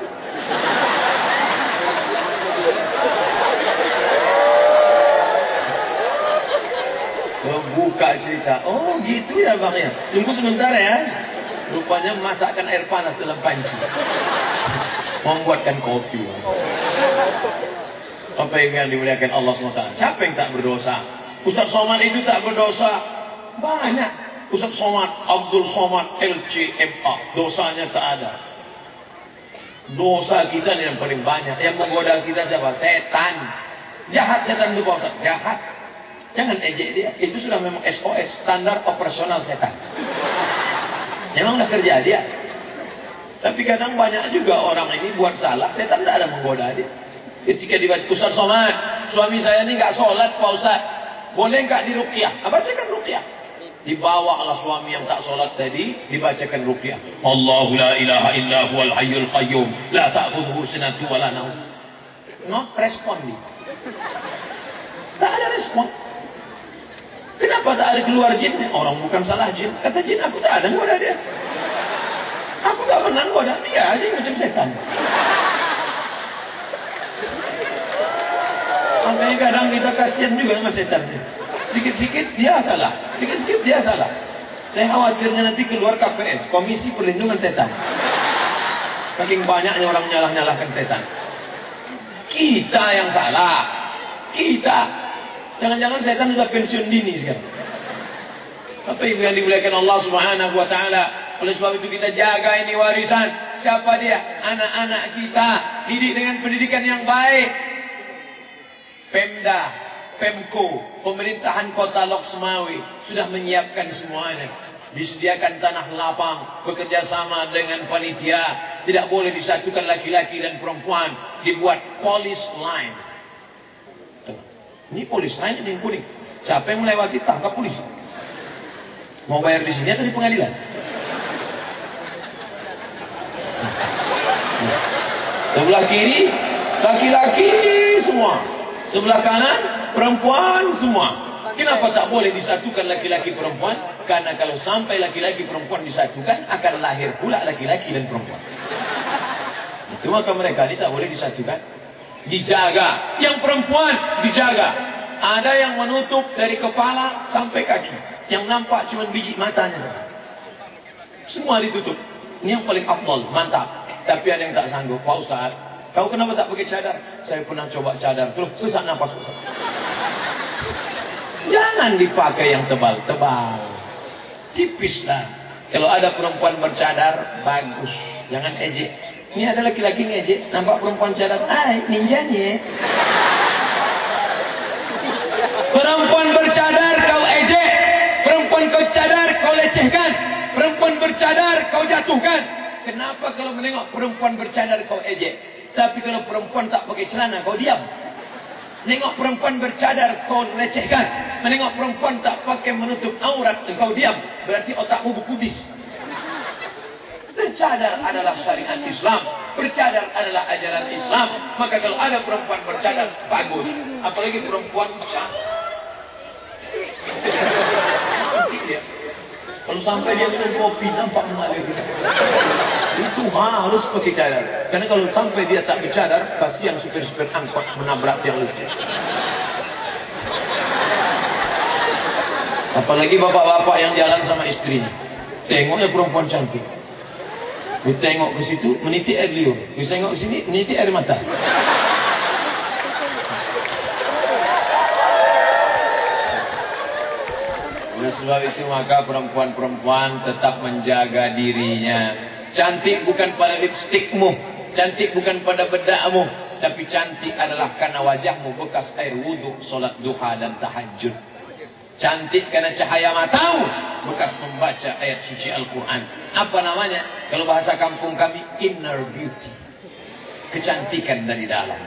Speaker 1: Buka cerita. Oh, gitu ya bang ya. Tunggu sebentar ya. Rupanya masakkan air panas dalam panci. Membuatkan kopi. Apa yang dimuliakan Allah SWT? Siapa yang tak berdosa? Ustaz Somad itu tak berdosa. Banyak. Ustaz Somad, Abdul Somad, LCMA. Dosanya tak ada. Dosa kita yang paling banyak. Yang menggoda kita siapa? Setan. Jahat setan itu. Jahat. Jangan ejek dia. Itu sudah memang SOS. Standar operasional setan. Memang udah kerja dia. Tapi kadang banyak juga orang ini buat salah. Setan tak ada menggoda dia. Ketika dibaca Ustaz Somad. Suami saya ini nggak sholat Pak Ustaz. Boleh nggak diruqyah? Ah, bacakan ruqyah. Dibawa oleh suami yang tak sholat tadi, dibacakan ruqyah. Allahu la ilaha illa huwal hayyul qayyum, la ta'khudhuhu sinatun wa la naum. Not respon dia. Tak ada respon. Kenapa tak ada keluar jin? Orang bukan salah jin. Kata jin, aku tak ada ngoda dia. Aku tak pernah ngoda. Dia aja macam setan. Makanya kadang kita kasihan juga sama setan. Sikit-sikit dia salah. Sikit-sikit dia salah. Saya khawatirnya nanti keluar KPS, Komisi Perlindungan Setan. Saking banyaknya orang nyalah-nyalahkan setan. Kita yang salah. Kita. Jangan-jangan setan sudah pensiun dini sekarang. Apa ibu yang dimuliakan Allah Subhanahu wa taala? Oleh sebab itu kita jaga ini warisan. Siapa dia? Anak-anak kita. Didik dengan pendidikan yang baik. Pemda, Pemko, pemerintahan kota Lok Semawi sudah menyiapkan semuanya. Disediakan tanah lapang, bekerja sama dengan panitia. Tidak boleh disatukan laki-laki dan perempuan. Dibuat polis line. Ini polis line ini yang kuning. Siapa yang melewati tangkap polisi. Mau bayar di sini atau di pengadilan? Sebelah kiri, laki-laki semua. Sebelah kanan, perempuan semua. Kenapa tak boleh disatukan laki-laki perempuan? Karena kalau sampai laki-laki perempuan disatukan, akan lahir pula laki-laki dan perempuan. Itu maka mereka ini tak boleh disatukan. Dijaga. Yang perempuan dijaga. Ada yang menutup dari kepala sampai kaki. Yang nampak cuma biji matanya saja. Semua ditutup. Ini yang paling abdol, mantap. Tapi ada yang tak sanggup. Pak Ustaz, Kau kenapa tak pakai cadar? Saya pernah coba cadar. Terus susah nafas. Jangan dipakai yang tebal-tebal. Tipislah. Kalau ada perempuan bercadar, bagus. Jangan ejek. Ini ada laki-laki ngejek. Nampak perempuan cadar. Hai, ninjanya. Perempuan bercadar, kau ejek. Perempuan kau cadar, kau lecehkan. Perempuan bercadar, kau jatuhkan. Kenapa kalau menengok perempuan bercadar, kau ejek? Tapi kalau perempuan tak pakai celana, kau diam. Menengok perempuan bercadar, kau lecehkan. Menengok perempuan tak pakai menutup aurat, kau diam. Berarti otakmu berkudis. Bercadar adalah syariat Islam. Bercadar adalah ajaran Islam. Maka kalau ada perempuan bercadar, bagus. Apalagi perempuan bercadar. Kalau sampai dia minum kopi, nampak mengalir. Itu harus pakai cadar. Karena kalau sampai dia tak bercadar, kasihan supir-supir angkot menabrak yang listrik. Apalagi bapak-bapak yang jalan sama istrinya. Tengoknya perempuan cantik. Dia tengok ke situ, meniti air liur. Dia tengok ke sini, meniti air mata. Oleh sebab itu maka perempuan-perempuan tetap menjaga dirinya. Cantik bukan pada lipstikmu. Cantik bukan pada bedakmu. Tapi cantik adalah karena wajahmu bekas air wudhu, solat duha dan tahajud. Cantik karena cahaya matamu. Bekas membaca ayat suci Al-Quran. Apa namanya? Kalau bahasa kampung kami, inner beauty. Kecantikan dari dalam.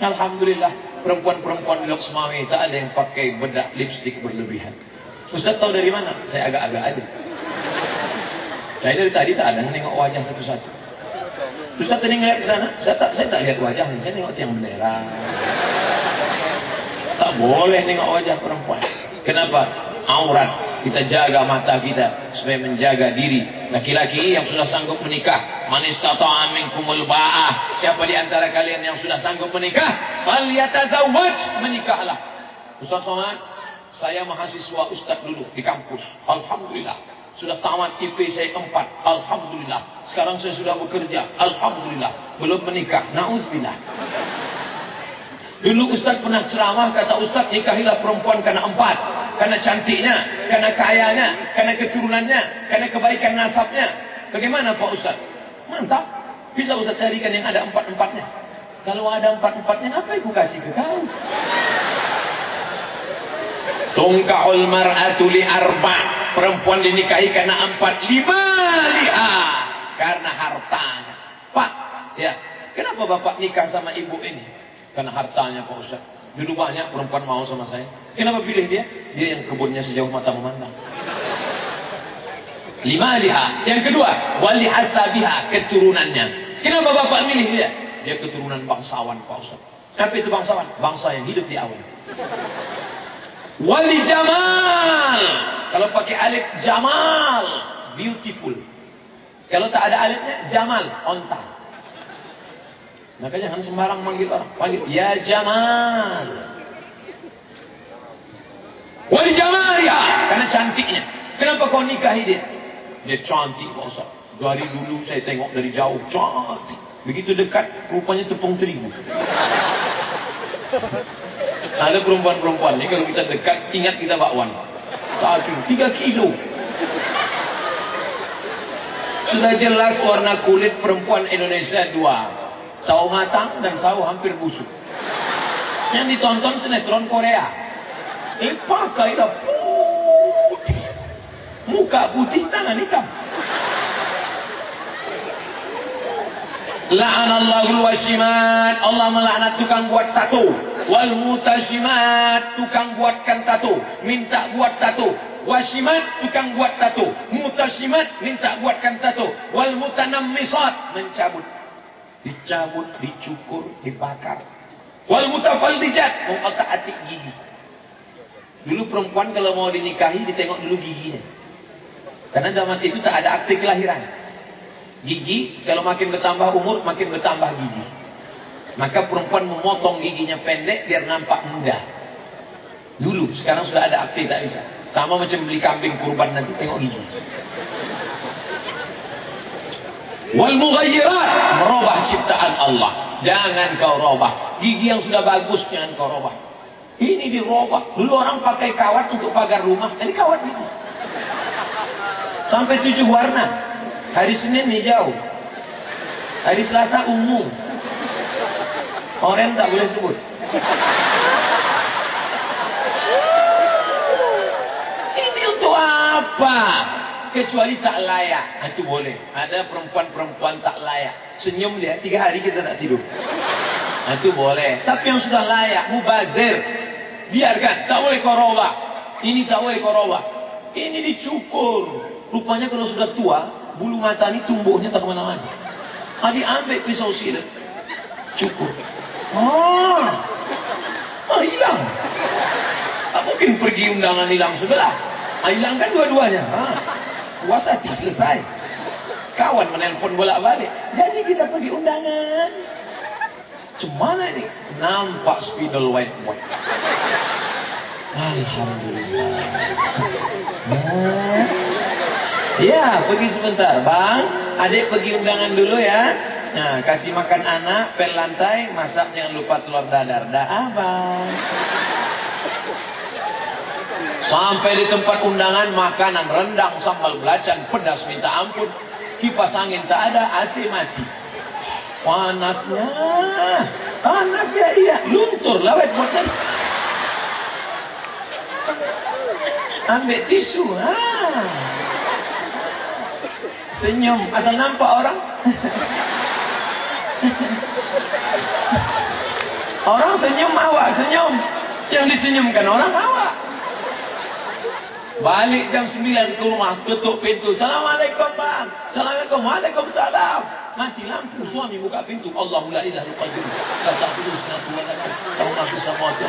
Speaker 1: Alhamdulillah, perempuan-perempuan di Loksmawi tak ada yang pakai bedak lipstik berlebihan. Ustaz tahu dari mana? Saya agak-agak aja. Saya dari tadi tak ada nengok wajah satu-satu. Ustaz tadi ngeliat ke sana, saya tak, saya tak lihat wajahnya, saya nengok tiang bendera. Tak boleh nengok wajah perempuan. Kenapa? Aurat. Kita jaga mata kita supaya menjaga diri. Laki-laki yang sudah sanggup menikah, man istata'a minkumul ba'ah. Siapa di antara kalian yang sudah sanggup menikah? Falyatazawwaj, menikahlah. Ustaz Somad, saya mahasiswa ustaz dulu di kampus. Alhamdulillah. Sudah tamat IP saya 4. Alhamdulillah. Sekarang saya sudah bekerja. Alhamdulillah. Belum menikah. Nauzubillah. Dulu Ustaz pernah ceramah kata Ustaz nikahilah perempuan karena empat. Karena cantiknya, karena kayanya, karena keturunannya, karena kebaikan nasabnya. Bagaimana Pak Ustaz? Mantap. Bisa Ustaz carikan yang ada empat-empatnya. Kalau ada empat-empatnya, apa aku kasih ke kau? Tungkahul mar'atu li arba. Perempuan dinikahi karena empat. Lima liha. Karena hartanya. Pak, ya. Kenapa bapak nikah sama ibu ini? Karena hartanya Pak Ustaz. Dulu banyak perempuan mau sama saya. Kenapa pilih dia? Dia yang kebunnya sejauh mata memandang. Lima liha. Yang kedua, wali hasabiha, keturunannya. Kenapa bapak milih dia? Dia keturunan bangsawan Pak Ustaz. Apa itu bangsawan? Bangsa yang hidup di awal. Wali jamal. Kalau pakai alif jamal, beautiful. Kalau tak ada alifnya, jamal, onta. Maka jangan sembarang manggil orang. Panggil, ya Jamal. Wali Jamal ya. Karena cantiknya. Kenapa kau nikahi dia? Dia cantik Ustaz. Dari dulu saya tengok dari jauh. Cantik. Begitu dekat, rupanya tepung terigu. Ada perempuan-perempuan ni kalau kita dekat, ingat kita bakwan. Satu, tiga kilo. Sudah jelas warna kulit perempuan Indonesia dua. Sawo matang dan sawo hampir busuk. Yang ditonton sinetron Korea. Eh pakai dah putih. Muka putih, tangan hitam. La'anallahul washimat. Allah melaknat tukang buat tato. Wal mutashimat. Tukang buatkan tato. Minta buat tato. Washimat tukang buat tato. Mutashimat minta buatkan tato. Wal mutanammisat mencabut. Dicabut, dicukur, dibakar. Wal mutafaldijat mengotak-atik gigi. Dulu perempuan kalau mau dinikahi ditengok dulu giginya. Karena zaman itu tak ada akte kelahiran. Gigi, kalau makin bertambah umur, makin bertambah gigi. Maka perempuan memotong giginya pendek biar nampak muda. Dulu, sekarang sudah ada akte tak bisa. Sama macam beli kambing kurban nanti tengok gigi. Wal mughayyirat merubah ciptaan Allah. Jangan kau robah. Gigi yang sudah bagus jangan kau robah. Ini dirobah. Dulu orang pakai kawat untuk pagar rumah. Ini kawat ini. Sampai tujuh warna. Hari Senin hijau. Hari Selasa ungu. Oren tak boleh sebut. Ini untuk apa? Kecuali tak layak. Itu boleh. Ada perempuan-perempuan tak layak. Senyum dia, tiga hari kita tak tidur. Itu boleh. Tapi yang sudah layak, mubazir. Biarkan, tak boleh korobah. Ini tak boleh korobah. Ini dicukur. Rupanya kalau sudah tua, bulu mata ini tumbuhnya tak ke mana-mana. Adi ambil pisau silet. Cukur. Oh, oh hilang. Tak mungkin pergi undangan hilang sebelah. Ah, hilang kan dua-duanya. Ah, puas hati selesai. Kawan menelpon bolak-balik. Jadi kita pergi undangan. Cemana ini? Nampak spidol white boy. Alhamdulillah. Nah. Ya, pergi sebentar. Bang, adik pergi undangan dulu ya. Nah, kasih makan anak, pel lantai, masak jangan lupa telur dadar. Dah, abang. Sampai di tempat undangan, makanan rendang, sambal belacan, pedas minta ampun. Kipas angin tak ada, AC mati. Panasnya. Panasnya iya. Luntur lawet bosan. Ambil tisu. Ha. Senyum. Asal nampak orang. orang senyum awak senyum. Yang disenyumkan orang awak. Balik jam 9 ke rumah, tutup pintu. Assalamualaikum bang. Assalamualaikum. Waalaikumsalam. Mati lampu, suami buka pintu. Allahu la ilaha illallah. La ta'budu sinatu wa la Tahu aku sama aku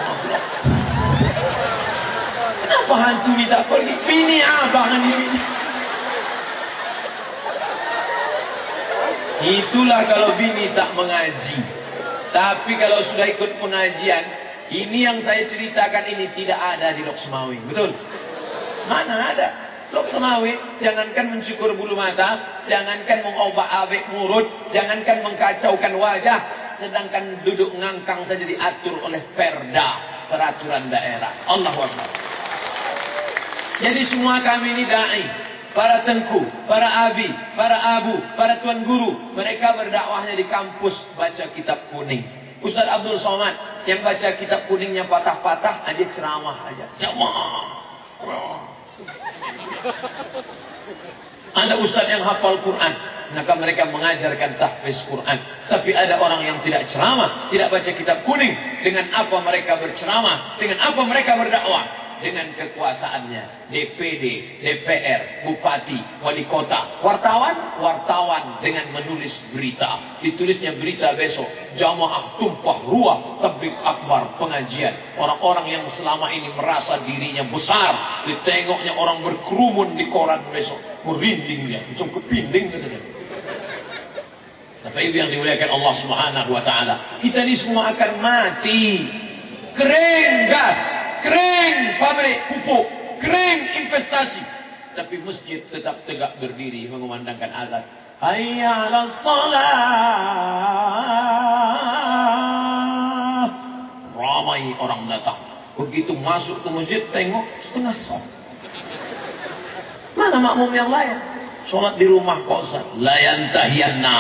Speaker 1: Kenapa hantu ni tak pergi? Bini abang ni. Itulah kalau bini tak mengaji. Tapi kalau sudah ikut pengajian, ini yang saya ceritakan ini tidak ada di Lok Semawi. Betul? Mana ada? Lok Semawi, jangankan mencukur bulu mata, jangankan mengobak-abik mulut, jangankan mengkacaukan wajah, sedangkan duduk ngangkang saja diatur oleh perda, peraturan daerah. Allah Akbar. Jadi semua kami ini dai, para tengku, para abi, para abu, para tuan guru, mereka berdakwahnya di kampus baca kitab kuning. Ustaz Abdul Somad yang baca kitab kuningnya patah-patah aja ceramah aja. Jamaah. Ada ustaz yang hafal Quran, maka mereka mengajarkan tahfiz Quran. Tapi ada orang yang tidak ceramah, tidak baca kitab kuning. Dengan apa mereka berceramah? Dengan apa mereka berdakwah? Dengan kekuasaannya. DPD, DPR, Bupati, Wali Kota. Wartawan, wartawan dengan menulis berita. Ditulisnya berita besok jamaah tumpah ruah tablik akbar pengajian. Orang-orang yang selama ini merasa dirinya besar ditengoknya orang berkerumun di koran besok. Merinding dia macam kepinding katanya tapi ibu yang dimuliakan Allah Subhanahu wa taala, kita ini semua akan mati. Kering gas kering pabrik pupuk, kering investasi. Tapi masjid tetap tegak berdiri mengumandangkan azan. Hayya 'ala salat. Ramai orang datang. Begitu masuk ke masjid tengok setengah sah. Mana makmum yang lain? Salat di rumah kok Ustaz. La yantahiyanna.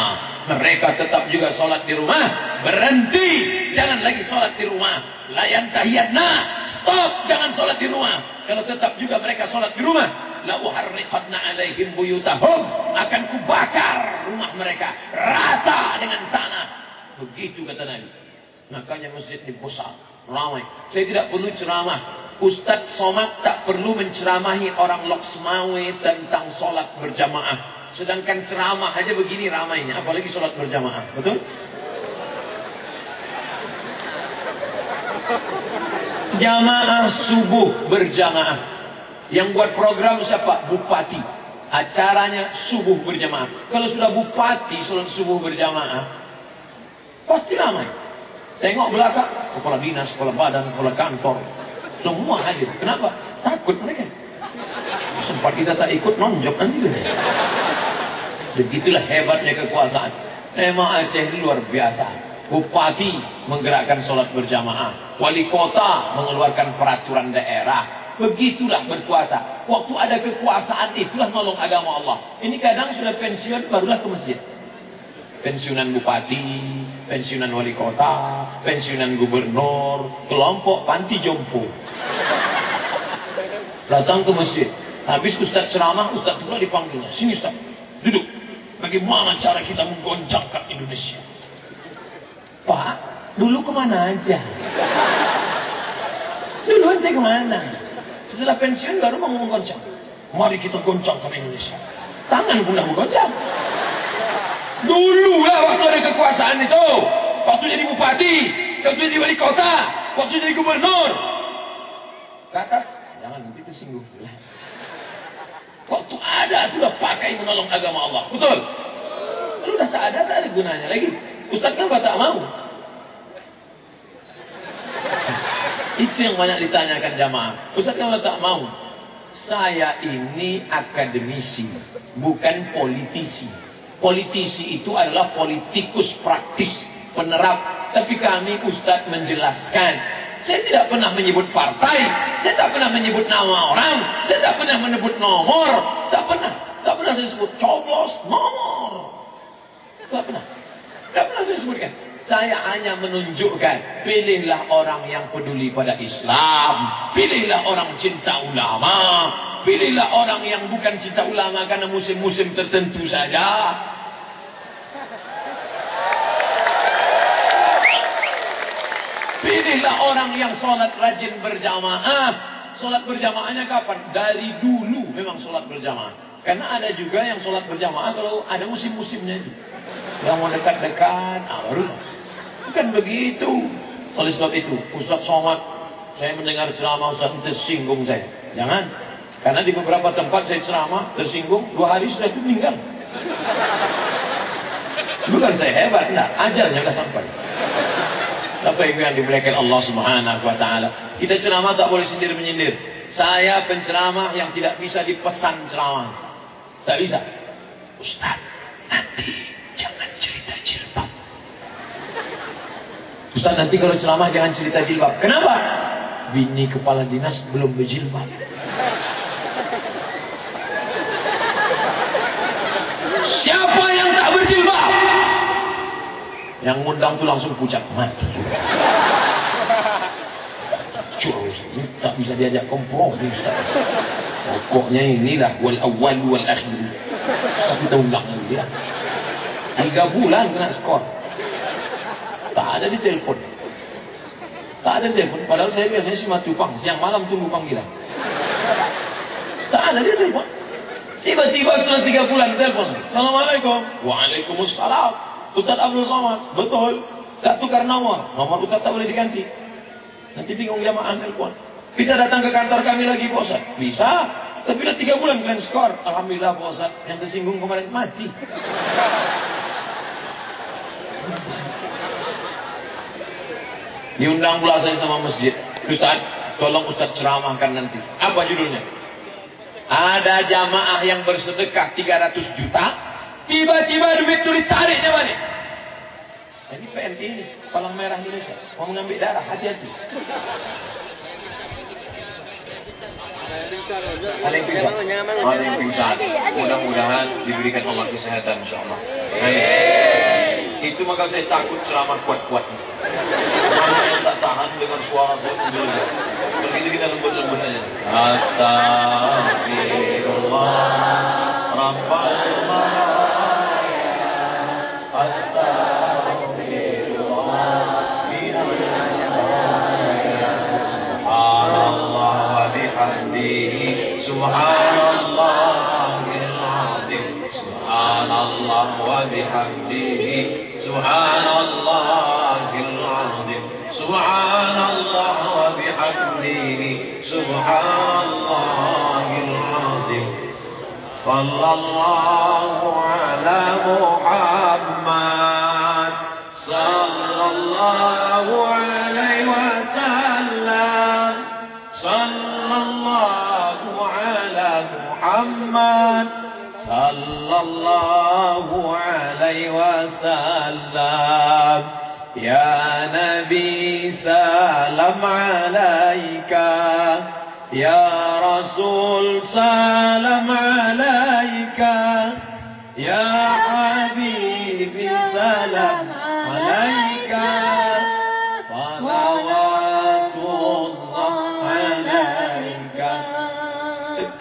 Speaker 1: Mereka tetap juga sholat di rumah. Berhenti. Jangan lagi sholat di rumah. Layan tahiyatna. Stop. Jangan sholat di rumah. Kalau tetap juga mereka sholat di rumah. La uharriqadna alaihim buyutahum. Akan kubakar rumah mereka. Rata dengan tanah. Begitu kata Nabi. Makanya masjid ini besar. Ramai. Saya tidak perlu ceramah. Ustadz Somad tak perlu menceramahi orang Loksmawe tentang sholat berjamaah. Sedangkan ceramah aja begini ramainya, apalagi sholat berjamaah, betul? Jamaah subuh berjamaah. Yang buat program siapa? Bupati. Acaranya subuh berjamaah. Kalau sudah bupati sholat subuh berjamaah, pasti ramai. Tengok belakang, kepala dinas, kepala badan, kepala kantor, semua hadir. Kenapa? Takut mereka. Sempat kita tak ikut nonjok nanti. Begitulah hebatnya kekuasaan. Memang Aceh luar biasa. Bupati menggerakkan sholat berjamaah. Wali kota mengeluarkan peraturan daerah. Begitulah berkuasa. Waktu ada kekuasaan itulah nolong agama Allah. Ini kadang sudah pensiun barulah ke masjid. Pensiunan bupati, pensiunan wali kota, pensiunan gubernur, kelompok panti jompo. Datang ke masjid. Habis Ustaz ceramah, Ustaz pula dipanggilnya. Sini Ustaz, duduk. Bagaimana cara kita menggoncangkan Indonesia? Pak, dulu ke mana aja? Dulu ente ke mana? Setelah pensiun baru mau menggoncang. Mari kita goncangkan Indonesia. Tangan pun dah menggoncang. Dulu lah waktu ada kekuasaan itu. Waktu jadi bupati. Waktu jadi wali kota. Waktu jadi gubernur. Ke atas. Jangan nanti tersinggung. Waktu ada sudah pakai menolong agama Allah. Betul? Kalau sudah tak ada, tak ada gunanya lagi. Ustaz kenapa tak mau? Itu yang banyak ditanyakan jamaah. Ustaz kenapa tak mau? Saya ini akademisi, bukan politisi. Politisi itu adalah politikus praktis, penerap. Tapi kami Ustaz menjelaskan saya tidak pernah menyebut partai. Saya tak pernah menyebut nama orang. Saya tak pernah menyebut nomor. Tak pernah. Tak pernah saya sebut coblos nomor. Tak pernah. Tak pernah saya sebutkan. Saya hanya menunjukkan. Pilihlah orang yang peduli pada Islam. Pilihlah orang cinta ulama. Pilihlah orang yang bukan cinta ulama karena musim-musim tertentu saja. Pilihlah orang yang sholat rajin berjamaah. sholat berjamaahnya kapan? Dari dulu memang sholat berjamaah. Karena ada juga yang sholat berjamaah kalau ada musim-musimnya itu. Yang mau dekat-dekat, ah, baru. Bukan begitu. Oleh sebab itu, Ustaz Somad, saya mendengar ceramah Ustaz tersinggung saya. Jangan. Karena di beberapa tempat saya ceramah, tersinggung, dua hari sudah itu meninggal. Bukan saya hebat, enggak. Ajarnya sudah sampai. Ibu yang dimuliakan Allah Subhanahu wa taala. Kita ceramah tak boleh sindir menyindir. Saya penceramah yang tidak bisa dipesan ceramah. Tak bisa. Ustaz, nanti jangan cerita jilbab. Ustaz, nanti kalau ceramah jangan cerita jilbab. Kenapa? Bini kepala dinas belum berjilbab. Siapa yang tak berjilbab? Yang ngundang tu langsung pucat mati. Curus, tak bisa diajak kompromi Ustaz. Pokoknya inilah wal awal wal akhir. Satu tahun belakang dia. Tiga bulan kena skor. Tak ada di telefon. Tak ada di telefon. Padahal saya biasanya si matupang. Siang malam tunggu panggilan. Tak ada di telefon. Tiba-tiba setelah tiga bulan telepon. Assalamualaikum. Waalaikumsalam. Ustaz Abdul Somad. Betul. Tak tukar nomor. Nomor Ustaz tak boleh diganti. Nanti bingung jamaah telepon. Bisa datang ke kantor kami lagi Pak Ustaz? Bisa. Tapi udah tiga bulan kalian skor. Alhamdulillah Pak Ustaz. Yang tersinggung kemarin mati. Diundang pula saya sama masjid. Ustaz, tolong Ustaz ceramahkan nanti. Apa judulnya? Ada jamaah yang bersedekah 300 juta, tiba-tiba duit itu ditariknya balik. Ini PMT ini, Palang Merah Indonesia. Mau mengambil darah, hati-hati. Yang pingsan? Yang pingsan. Mudah-mudahan diberikan Allah kesehatan insyaAllah. Baik. Itu maka saya takut ceramah kuat-kuat. Mana yang tak tahan dengan suara saya Begitu kita lembut-lembut aja. Astagfirullah Rabbal Astagfirullah سبحان الله العظيم سبحان الله وبحمده سبحان الله العظيم سبحان الله وبحمده سبحان الله العظيم صلى الله على محمد صلى الله Muhammad Sallallahu alaihi wasallam Ya Nabi salam alaika Ya Rasul salam alaika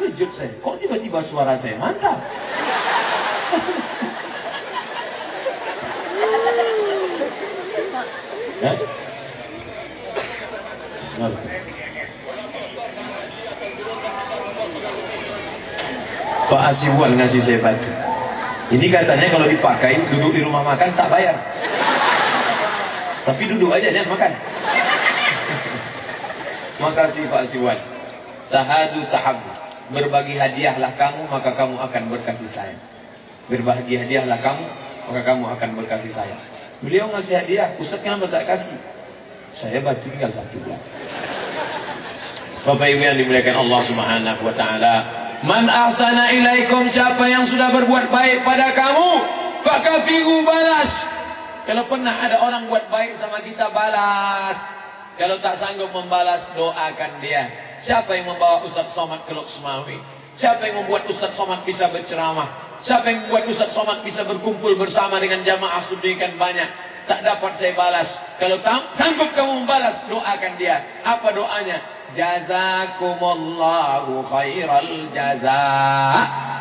Speaker 1: Terkejut saya Kok tiba-tiba suara saya mantap? Pak Asibuan ngasih saya baju. Ini katanya kalau dipakai duduk di rumah makan tak bayar. Tapi duduk aja jangan makan. Makasih Pak Asibuan. Tahadu tahabu. Berbagi hadiahlah kamu maka kamu akan berkasih sayang. Berbagi hadiahlah kamu maka kamu akan berkasih sayang. Beliau ngasih hadiah, Ustaz kenapa tak kasih? Saya baju tinggal satu bulan. Bapak Ibu yang dimuliakan Allah Subhanahu wa taala, Man ahsana ilaikum siapa yang sudah berbuat baik pada kamu, fakafiru balas. Kalau pernah ada orang buat baik sama kita balas. Kalau tak sanggup membalas, doakan dia. Siapa yang membawa Ustaz Somad ke Luxmawi? Siapa yang membuat Ustaz Somad bisa berceramah? Siapa yang membuat Ustaz Somad bisa berkumpul bersama dengan jamaah sedemikian banyak? Tak dapat saya balas. Kalau sanggup kamu membalas, doakan dia. Apa doanya? Jazakumullahu khairal jaza.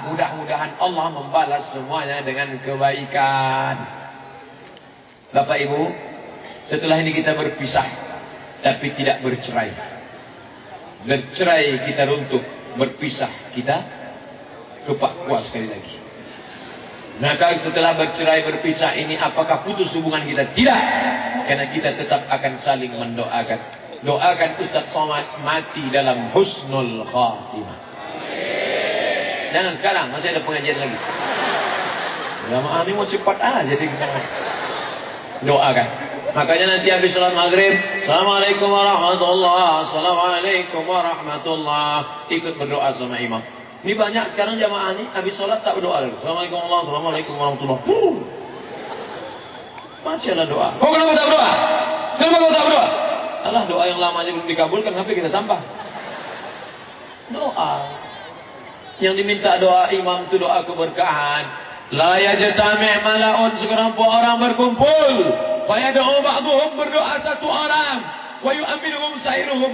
Speaker 1: Mudah-mudahan Allah membalas semuanya dengan kebaikan. Bapak Ibu, setelah ini kita berpisah. Tapi tidak bercerai. Bercerai kita runtuh, berpisah kita kepak kuat sekali lagi. Maka setelah bercerai berpisah ini apakah putus hubungan kita? Tidak. Karena kita tetap akan saling mendoakan. Doakan Ustaz Somad mati dalam husnul khatimah. Jangan sekarang, masih ada pengajian lagi. Jamaah ini mau cepat aja kita doakan. Makanya nanti habis salat maghrib, Assalamualaikum warahmatullahi Assalamualaikum warahmatullahi Ikut berdoa sama imam. Ini banyak sekarang jamaah ini habis sholat tak berdoa. Assalamualaikum warahmatullahi Assalamualaikum warahmatullahi Bacalah doa. Kau kenapa tak berdoa? Kenapa kau tak berdoa? Allah doa yang lamanya belum dikabulkan, kenapa kita tambah? Doa. Yang diminta doa imam itu doa keberkahan. La yajtami' mala'un sekelompok orang berkumpul. Fayad'u ba'dhum berdoa satu orang.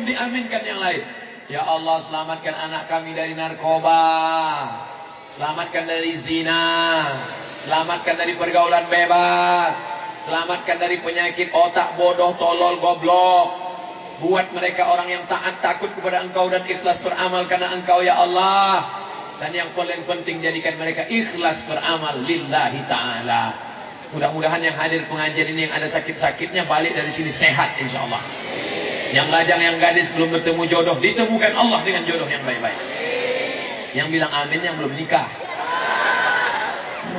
Speaker 1: Diaminkan yang lain. Ya Allah selamatkan anak kami dari narkoba. Selamatkan dari zina. Selamatkan dari pergaulan bebas. Selamatkan dari penyakit otak bodoh, tolol, goblok. Buat mereka orang yang taat, takut kepada engkau dan ikhlas beramal karena engkau ya Allah. Dan yang paling penting jadikan mereka ikhlas beramal lillahi ta'ala. Mudah-mudahan yang hadir pengajian ini yang ada sakit-sakitnya balik dari sini sehat insya Allah. Yang lajang yang gadis belum bertemu jodoh ditemukan Allah dengan jodoh yang baik-baik. Yang bilang amin yang belum nikah.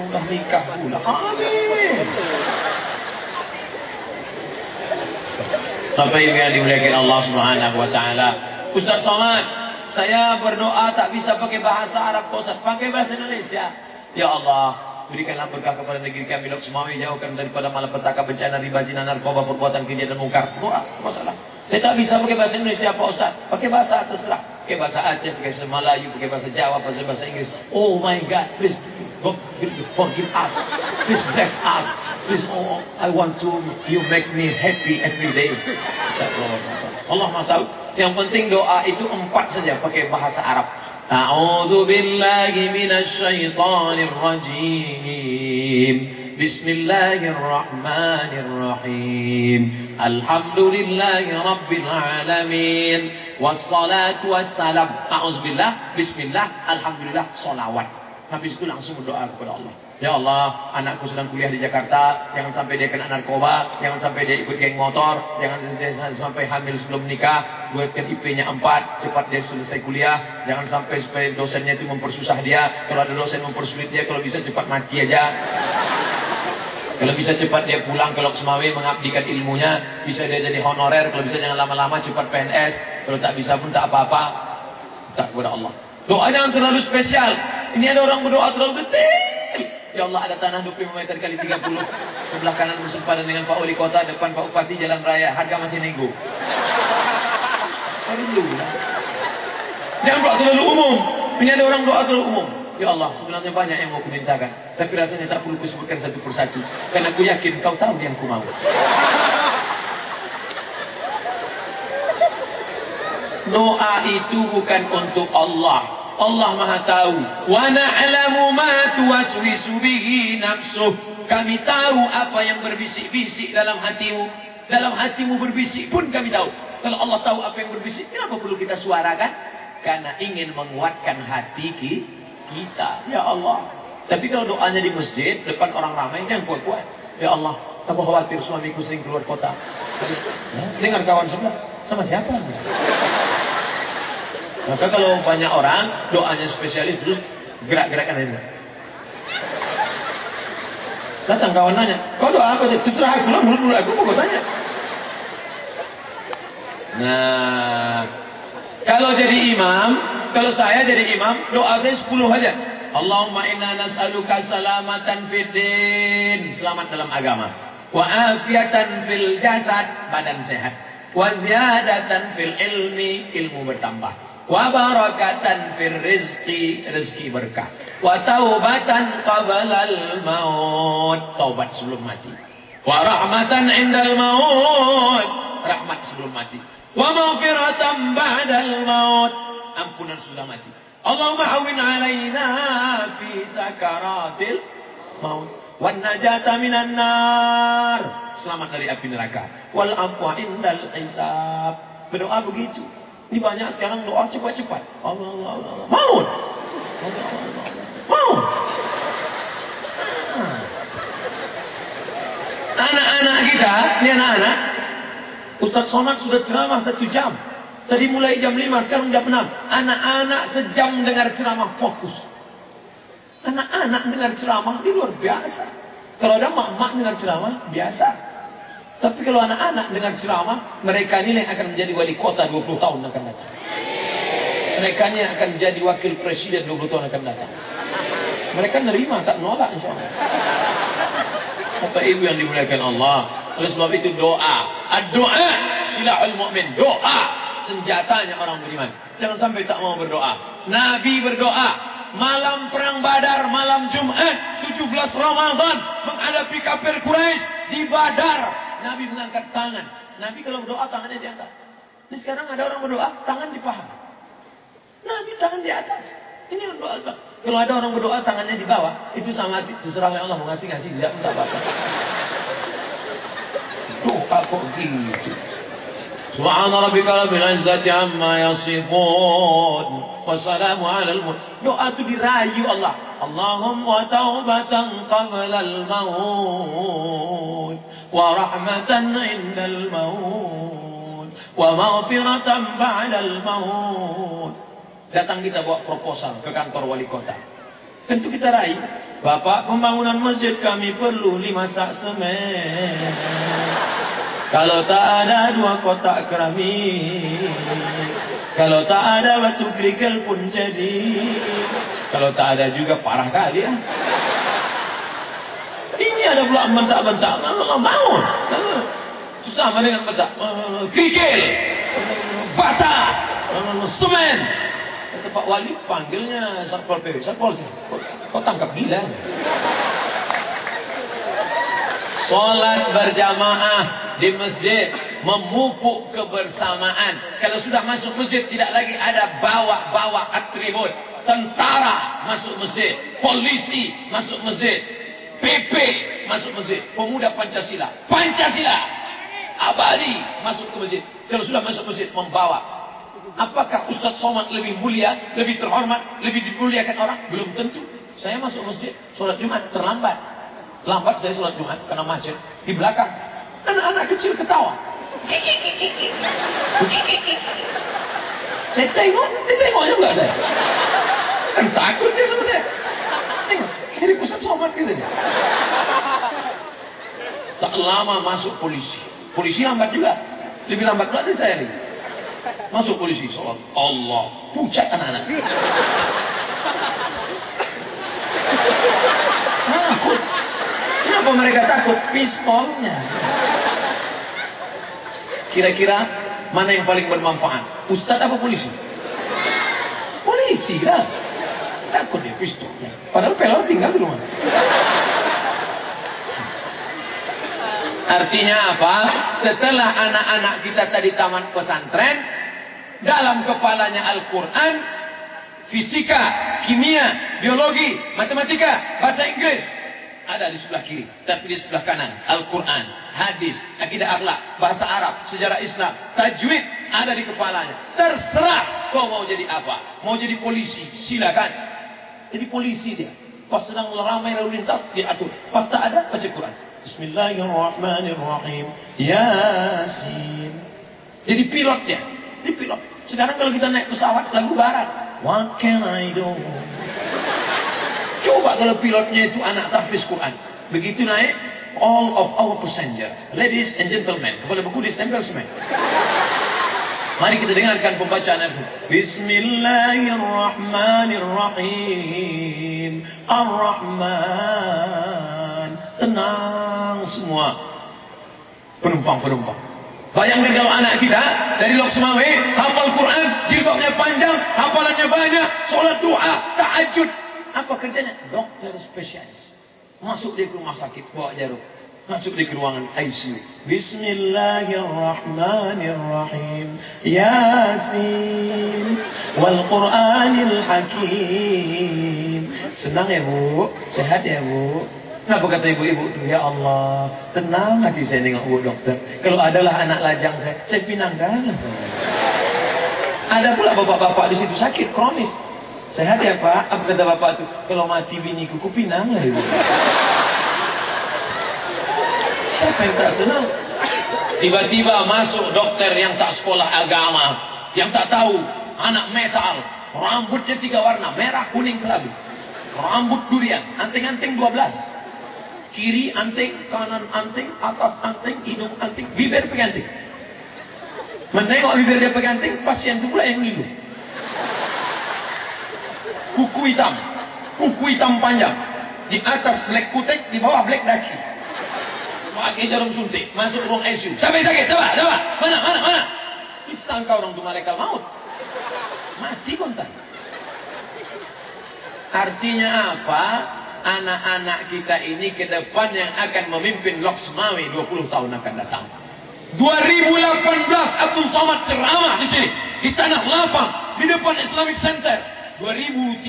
Speaker 1: Udah nikah pula. Amin. Bapak Ibu yang dimuliakan Allah Subhanahu wa taala. Ustaz Somad, saya berdoa tak bisa pakai bahasa Arab Ustaz, pakai bahasa Indonesia. Ya Allah, berikanlah berkah kepada negeri kami Lok Semawi, jauhkan daripada malapetaka, bencana, riba, zina, narkoba, perbuatan keji dan mungkar. Doa, masalah. Saya tak bisa pakai bahasa Indonesia Pak Ustaz. Pakai bahasa terserah. Pakai bahasa Aceh, pakai bahasa Melayu, pakai bahasa Jawa, pakai bahasa Inggris. Oh my God, please God forgive us. Please bless us. Please, oh, I want to, you make me happy every day. Allah Maha tahu. Yang penting doa itu empat saja pakai bahasa Arab. أعوذ بالله من الشيطان الرجيم. بسم الله الرحمن الرحيم. الحمد لله رب العالمين. والصلاة والسلام. أعوذ بالله. بسم الله. الحمد لله. صلوات. Habis itu langsung berdoa kepada Allah. Ya Allah, anakku sedang kuliah di Jakarta, jangan sampai dia kena narkoba, jangan sampai dia ikut geng motor, jangan sampai hamil sebelum nikah, buatkan IP-nya 4, cepat dia selesai kuliah, jangan sampai supaya dosennya itu mempersusah dia, kalau ada dosen mempersulit dia, kalau bisa cepat mati aja. Kalau bisa cepat dia pulang ke Lok Semawi mengabdikan ilmunya, bisa dia jadi honorer, kalau bisa jangan lama-lama cepat PNS, kalau tak bisa pun tak apa-apa, tak kepada Allah. Doa jangan terlalu spesial. Ini ada orang berdoa terlalu detik. Ya Allah ada tanah 25 meter kali 30 Sebelah kanan bersempadan dengan Pak Wali Kota Depan Pak Upati Jalan Raya. Harga masih nego. Alhamdulillah Jangan doa terlalu umum. Ini ada orang doa terlalu umum. Ya Allah sebenarnya banyak yang mau kumintakan. Tapi rasanya tak perlu kusebutkan satu persatu. Karena aku yakin kau tahu yang ku mau. Doa itu bukan untuk Allah Allah Maha tahu. Wa na'lamu ma tuwaswisu bihi nafsuh. Kami tahu apa yang berbisik-bisik dalam hatimu. Dalam hatimu berbisik pun kami tahu. Kalau Allah tahu apa yang berbisik, kenapa perlu kita suarakan? Karena ingin menguatkan hati kita. Ya Allah. Tapi kalau doanya di masjid, depan orang ramai, jangan kuat-kuat. Ya Allah, aku khawatir suamiku sering keluar kota. Dengar kawan sebelah, sama siapa? Maka kalau banyak orang doanya spesialis terus gerak-gerakkan ini. Datang kawan nanya, kau doa apa sih? Terserah aku, belum dulu aku mau tanya. Nah, kalau jadi imam, kalau saya jadi imam, doa saya 10 aja. Allahumma inna nas'aluka salamatan fid din, selamat dalam agama. Wa afiatan fil jasad, badan sehat. Wa ziyadatan fil ilmi, ilmu bertambah wa barakatan fir rizqi rezeki berkah. Wa taubatan qablal maut. Taubat sebelum mati. Wa rahmatan indal maut. Rahmat sebelum mati. Wa maghfiratan ba'dal maut. Ampunan sudah mati. Allahumma hawin alaina fi sakaratil maut. Wan najata minan nar. Selamat dari api neraka. Wal afwa indal hisab. Berdoa begitu Ini banyak sekarang doa cepat-cepat. Allah, Allah, Allah, Allah. Bangun. Ah. Anak-anak kita, ini anak-anak, Ustaz Somad sudah ceramah satu jam. Tadi mulai jam 5, sekarang jam 6. Anak-anak sejam dengar ceramah fokus. Anak-anak dengar ceramah ini luar biasa. Kalau ada mak-mak dengar ceramah, biasa. Tapi kalau anak-anak dengar ceramah, mereka ini yang akan menjadi wali kota 20 tahun akan datang. Mereka ini yang akan jadi wakil presiden 20 tahun akan datang. Mereka nerima, tak nolak insya Allah. Apa ibu yang dimuliakan Allah. Oleh sebab itu doa. Doa silahul mu'min. Doa senjatanya orang beriman. Jangan sampai tak mau berdoa. Nabi berdoa. Malam perang badar, malam Jumat, 17 Ramadan. Menghadapi kafir Quraisy di badar. Nabi mengangkat tangan. Nabi kalau berdoa tangannya diangkat. Ini sekarang ada orang berdoa, tangan di paha. Nabi tangan di atas. Ini yang doa. Kalau ada orang berdoa tangannya di bawah, itu sama terserah oleh Allah mau ngasih ngasih tidak minta apa-apa. Doa kok gitu. Subhana rabbika rabbil izzati amma yasifun wa salamu alal Doa itu dirayu Allah. Allahumma taubatan qabla al-maut indal maut wa maghfiratan ba'da al-maut. Datang kita bawa proposal ke kantor wali kota. Tentu kita raih. Bapak pembangunan masjid kami perlu lima sak semen. Kalau tak ada dua kotak keramik. Kalau tak ada batu kerikil pun jadi. Kalau tak ada juga parah kali ya. Ini ada pula bentak-bentak. Bangun. Sama dengan bentak. Kerikil. Bata. Semen. Kata Pak Wali panggilnya Satpol PP. Satpol sih. Kau, tangkap gila. Salat berjamaah di masjid memupuk kebersamaan. Kalau sudah masuk masjid tidak lagi ada bawa-bawa atribut. Tentara masuk masjid, polisi masuk masjid, PP masuk masjid, pemuda Pancasila, Pancasila abadi masuk ke masjid. Kalau sudah masuk masjid membawa Apakah Ustaz Somad lebih mulia, lebih terhormat, lebih dimuliakan orang? Belum tentu. Saya masuk masjid, sholat Jumat terlambat. Lambat saya sholat Jumat karena macet. Di belakang, anak-anak kecil ketawa. Saya tengok, dia tengoknya enggak saya. Kan takut dia sama saya. Jadi Ustaz Somad gitu. Tak lama masuk polisi. Polisi lambat juga. Lebih lambat dari saya nih. Masuk polisi sholat. Allah. Pucat anak-anak. Takut. Kenapa mereka takut? Pistolnya. Kira-kira mana yang paling bermanfaat? Ustadz apa polisi? Polisi lah. Takut dia pistolnya. Padahal pelor tinggal di rumah. Artinya apa? Setelah anak-anak kita tadi taman pesantren, dalam kepalanya Al-Quran, fisika, kimia, biologi, matematika, bahasa Inggris, ada di sebelah kiri, tapi di sebelah kanan Al-Quran, hadis, akidah akhlak, bahasa Arab, sejarah Islam, tajwid ada di kepalanya. Terserah kau mau jadi apa, mau jadi polisi, silakan. Jadi polisi dia. Pas sedang ramai lalu lintas dia atur. Pas tak ada baca Quran. Bismillahirrahmanirrahim. Yasin. Jadi pilotnya. Jadi pilot. Sekarang kalau kita naik pesawat lagu barat. What can I do? Coba kalau pilotnya itu anak tahfiz Quran. Begitu naik, all of our passenger, ladies and gentlemen, kepala buku ditempel semen. Mari kita dengarkan pembacaan itu. Bismillahirrahmanirrahim. Ar-Rahman. Tenang semua. Penumpang-penumpang. Bayangkan kalau anak kita dari Lok Semawe, hafal Quran, jilbabnya panjang, hafalannya banyak, sholat doa, tahajud. Apa kerjanya? Dokter spesialis. Masuk dia ke rumah sakit, bawa jarum. Masuk di ruangan ICU. Bismillahirrahmanirrahim. Yasin. Wal Quranil Hakim. Senang ya bu? Sehat ya bu? Kenapa kata ibu-ibu itu? Ya Allah, tenang hati saya dengan bu dokter. Kalau adalah anak lajang saya, saya pinangkan. Ada pula bapak-bapak di situ sakit kronis. Sehat ya Pak? Apa kata bapak itu? Kalau mati bini kuku pinang lah ibu. Siapa yang tak senang? Tiba-tiba masuk dokter yang tak sekolah agama, yang tak tahu, anak metal, rambutnya tiga warna, merah, kuning, kelabu. Rambut durian, anting-anting 12. Kiri anting, kanan anting, atas anting, hidung anting, bibir peganting. Menengok bibir dia peganting, pasien itu pula yang ngilu. Kuku hitam, kuku hitam panjang. Di atas black kutek, di bawah black daki. Pakai jarum suntik, masuk ruang ICU. Siapa yang sakit? Coba, coba. Mana, mana, mana? Disangka orang itu malaikat maut. Mati kontak. Artinya apa? Anak-anak kita ini ke depan yang akan memimpin Loksmawi 20 tahun akan datang. 2018 Abdul Somad ceramah di sini di tanah lapang di depan Islamic Center. 2038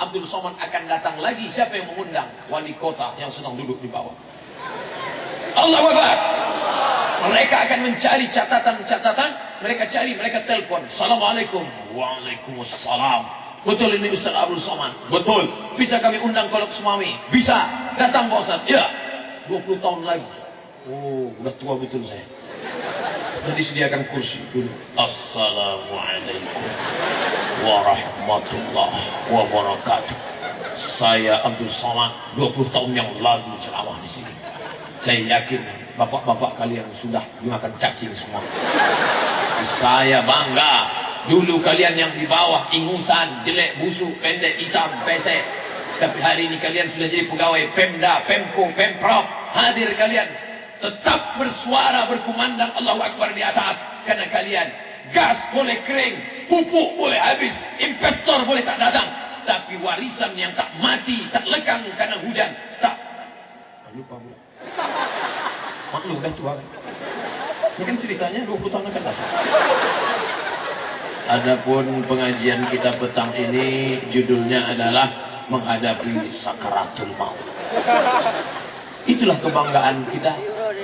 Speaker 1: Abdul Somad akan datang lagi. Siapa yang mengundang? Wali kota yang sedang duduk di bawah. Allah Akbar. Mereka akan mencari catatan-catatan. Mereka cari, mereka telpon. Assalamualaikum. Waalaikumsalam. Betul ini Ustaz Abdul Somad. Betul. Bisa kami undang kolok semami. Bisa. Datang Pak Ustaz. Ya. 20 tahun lagi. Oh, udah tua betul saya. Sudah disediakan kursi dulu. Assalamualaikum warahmatullahi wabarakatuh. Saya Abdul Somad 20 tahun yang lalu ceramah di sini. Saya yakin bapak-bapak kalian sudah dimakan cacing semua. Saya bangga Dulu kalian yang di bawah ingusan, jelek, busuk, pendek, hitam, pesek. Tapi hari ini kalian sudah jadi pegawai Pemda, Pemko, Pemprov. Hadir kalian. Tetap bersuara, berkumandang Allah Akbar di atas. Karena kalian gas boleh kering, pupuk boleh habis, investor boleh tak datang. Tapi warisan yang tak mati, tak lekang karena hujan. Tak. Lupa pula. Maklum dah tua kan. Ini kan ceritanya 20 tahun akan datang. Adapun pengajian kita petang ini judulnya adalah menghadapi sakaratul maut. Itulah kebanggaan kita.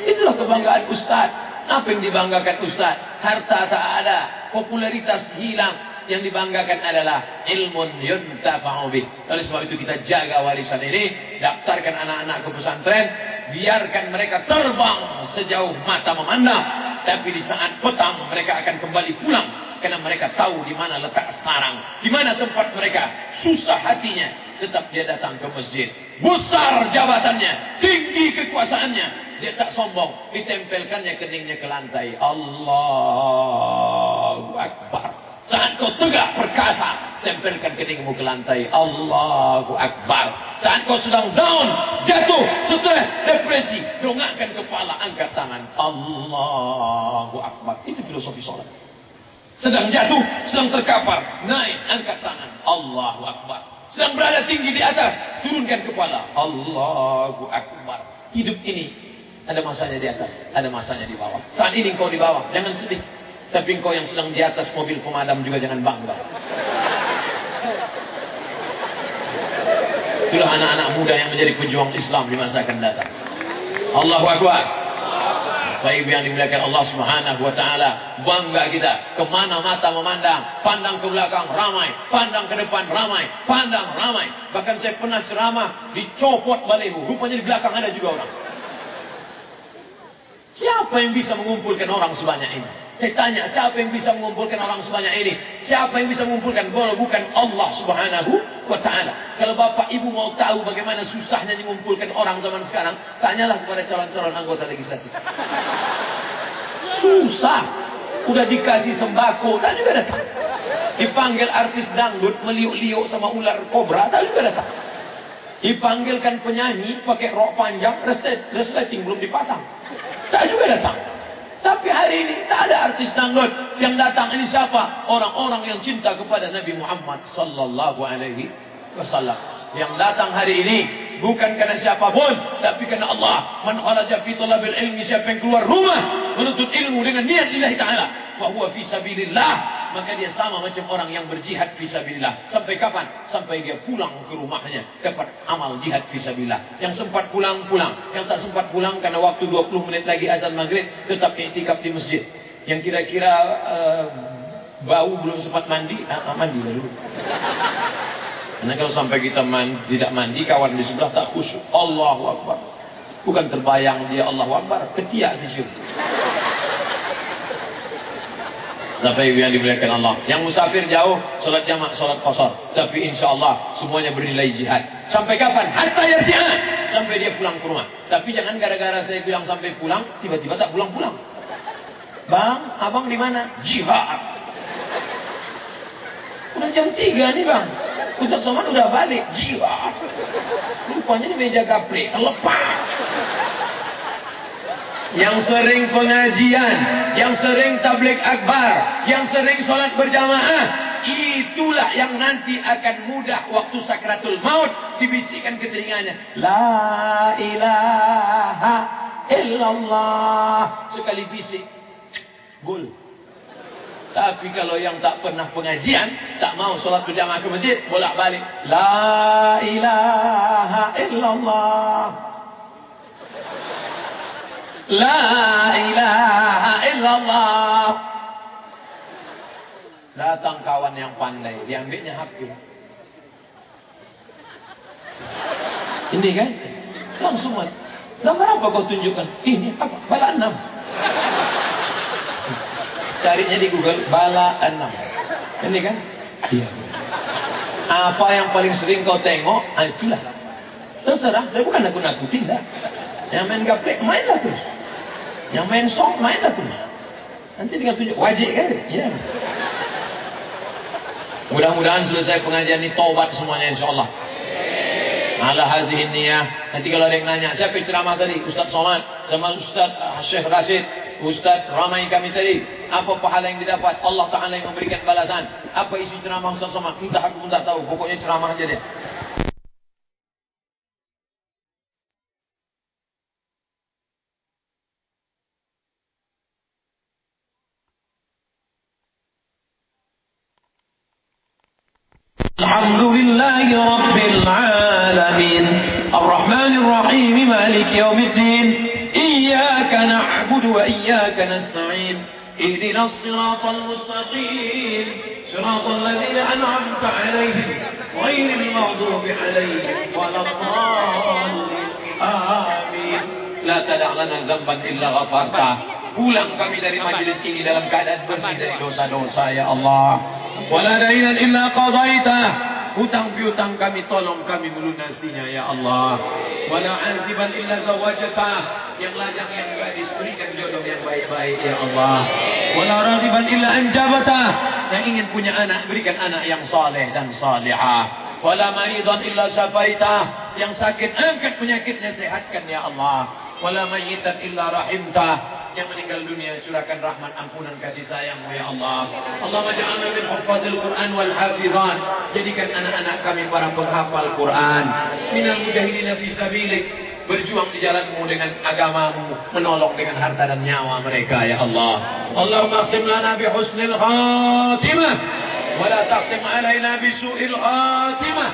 Speaker 1: Itulah kebanggaan Ustaz. Apa yang dibanggakan Ustaz? Harta tak ada, popularitas hilang. Yang dibanggakan adalah ilmun yuntafa'u bih. Oleh sebab itu kita jaga warisan ini, daftarkan anak-anak ke pesantren, biarkan mereka terbang sejauh mata memandang. Tapi di saat petang mereka akan kembali pulang karena mereka tahu di mana letak sarang, di mana tempat mereka. Susah hatinya, tetap dia datang ke masjid. Besar jabatannya, tinggi kekuasaannya. Dia tak sombong, ditempelkannya keningnya ke lantai. Allahu Akbar. Saat kau tegak perkasa, tempelkan keningmu ke lantai. Allahu Akbar. Saat kau sedang down, jatuh, stres, depresi, dongakkan kepala, angkat tangan. Allahu Akbar. Itu filosofi sholat. Sedang jatuh, sedang terkapar, naik, angkat tangan. Allahu Akbar. Sedang berada tinggi di atas, turunkan kepala. Allahu Akbar. Hidup ini ada masanya di atas, ada masanya di bawah. Saat ini engkau di bawah, jangan sedih. Tapi engkau yang sedang di atas mobil pemadam juga jangan bangga. Itulah anak-anak muda yang menjadi pejuang Islam di masa akan datang. Allahu Akbar. Baik yang dimuliakan Allah Subhanahu wa taala, bangga kita ke mana mata memandang, pandang ke belakang ramai, pandang ke depan ramai, pandang ramai. Bahkan saya pernah ceramah dicopot balehu, rupanya di belakang ada juga orang. Siapa yang bisa mengumpulkan orang sebanyak ini? Saya tanya, siapa yang bisa mengumpulkan orang sebanyak ini? Siapa yang bisa mengumpulkan? Kalau bukan Allah subhanahu wa ta'ala. Kalau bapak ibu mau tahu bagaimana susahnya mengumpulkan orang zaman sekarang, tanyalah kepada calon-calon anggota legislatif. Susah. Udah dikasih sembako, tak juga datang. Dipanggil artis dangdut, meliuk-liuk sama ular kobra, tak juga datang. Dipanggilkan penyanyi pakai rok panjang, resleting belum dipasang. Tak juga datang. Tapi hari ini tak ada artis dangdut yang datang. Ini siapa? Orang-orang yang cinta kepada Nabi Muhammad sallallahu alaihi wasallam. Yang datang hari ini bukan karena siapapun, tapi karena Allah. Man kharaja fi talabil ilmi, siapa yang keluar rumah menuntut ilmu dengan niat lillahi taala, wa huwa fi sabilillah maka dia sama macam orang yang berjihad fisabilillah. Sampai kapan? Sampai dia pulang ke rumahnya dapat amal jihad fisabilillah. Yang sempat pulang pulang, yang tak sempat pulang karena waktu 20 menit lagi azan maghrib tetap iktikaf di masjid. Yang kira-kira uh, bau belum sempat mandi, ah, ah mandi dulu. Karena kalau sampai kita mandi, tidak mandi, kawan di sebelah tak khusyuk. Allahu Akbar. Bukan terbayang dia Allahu Akbar, ketiak di situ. Bapak Ibu yang dimuliakan Allah. Yang musafir jauh, sholat jamak, sholat kosor. Tapi insya Allah semuanya bernilai jihad. Sampai kapan? Hatta yarji'ah. Sampai dia pulang ke rumah. Tapi jangan gara-gara saya bilang sampai pulang, tiba-tiba tak pulang-pulang. Bang, abang di mana? Jihad. Udah jam 3 nih bang. Ustaz Somad udah balik. Jihad. Rupanya di meja gaple. Lepas yang sering pengajian, yang sering tablik akbar, yang sering sholat berjamaah, itulah yang nanti akan mudah waktu sakratul maut dibisikkan ke telinganya. La ilaha illallah. Sekali bisik, gol. Tapi kalau yang tak pernah pengajian, tak mau sholat berjamaah ke masjid, bolak balik. La ilaha illallah. La ilaha illallah. Datang kawan yang pandai, diambilnya HP. Ini kan? Langsung Gambar apa kau tunjukkan? Ini apa? Bala enam. Carinya di Google bala enam. Ini kan? Iya. Apa yang paling sering kau tengok? Ah, itulah. Terserah, saya bukan nakut-nakutin dah. Yang main gaplek, mainlah terus. Yang main song main lah terus. Nanti tinggal tunjuk wajib kan? Ya. Mudah-mudahan selesai pengajian ini taubat semuanya insyaAllah. Ala hazihin niyah. Nanti kalau ada yang nanya, siapa ceramah tadi? Ustaz Somad sama Ustaz uh, Syekh Rashid, Ustaz ramai kami tadi. Apa pahala yang didapat? Allah Ta'ala yang memberikan balasan. Apa isi ceramah Ustaz Somad? Entah aku pun tak tahu. Pokoknya ceramah aja dia. نعبد وإياك نستعين اهدنا الصراط المستقيم. صراط الذين أنعمت عليهم غير المغضوب عليهم ولا الضالين. آمين لا تدع لنا ذنبا إلا غفرته. Pulang kami dari majlis ini dalam keadaan bersih dari dosa-dosa ya Allah. Wala dainan illa qadaita hutang piutang kami tolong kami melunasinya ya Allah. Wala aziban illa zawajata. Yang lajang yang gadis berikan jodoh yang baik-baik ya Allah. Wala radiban illa anjabata. Yang ingin punya anak berikan anak yang saleh dan salihah. Wala maridan illa syafaita yang sakit angkat penyakitnya sehatkan ya Allah. Wala mayitan illa rahimta yang meninggal dunia curahkan rahmat ampunan kasih sayangmu ya Allah. Allah ja'alna min hafazil Quran wal hafizan. Jadikan anak-anak kami para penghafal Quran. Minal fi sabilik. Berjuang di jalanmu dengan agamamu menolong dengan harta dan nyawa mereka ya Allah. Allahumma akhtim lana bi husnil khatimah wa la taqtim alaina bi su'il khatimah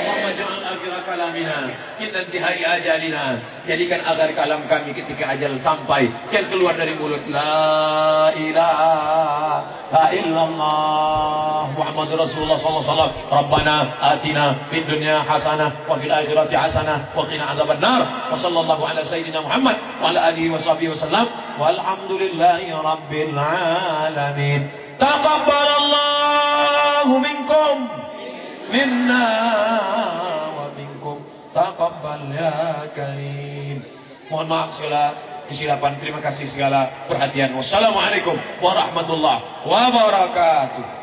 Speaker 1: Allahumma ja'al akhir kalamina. Di hari ajalina. Jadikan agar kalam kami ketika ajal sampai. Yang keluar dari mulut. La ilaha illallah. Muhammadur Rasulullah sallallahu alaihi wasallam. Rabbana atina fid dunya hasanah wa fil akhirati hasanah wa qina adzabannar. Wa sallallahu ala sayyidina Muhammad wa ala alihi wa sahbihi wasallam walhamdulillahi rabbil alamin. Taqabbalallahu minkum wa minkum. Taqabbal ya karim. Mohon maaf segala kesilapan. Terima kasih segala perhatian. Wassalamualaikum warahmatullahi wabarakatuh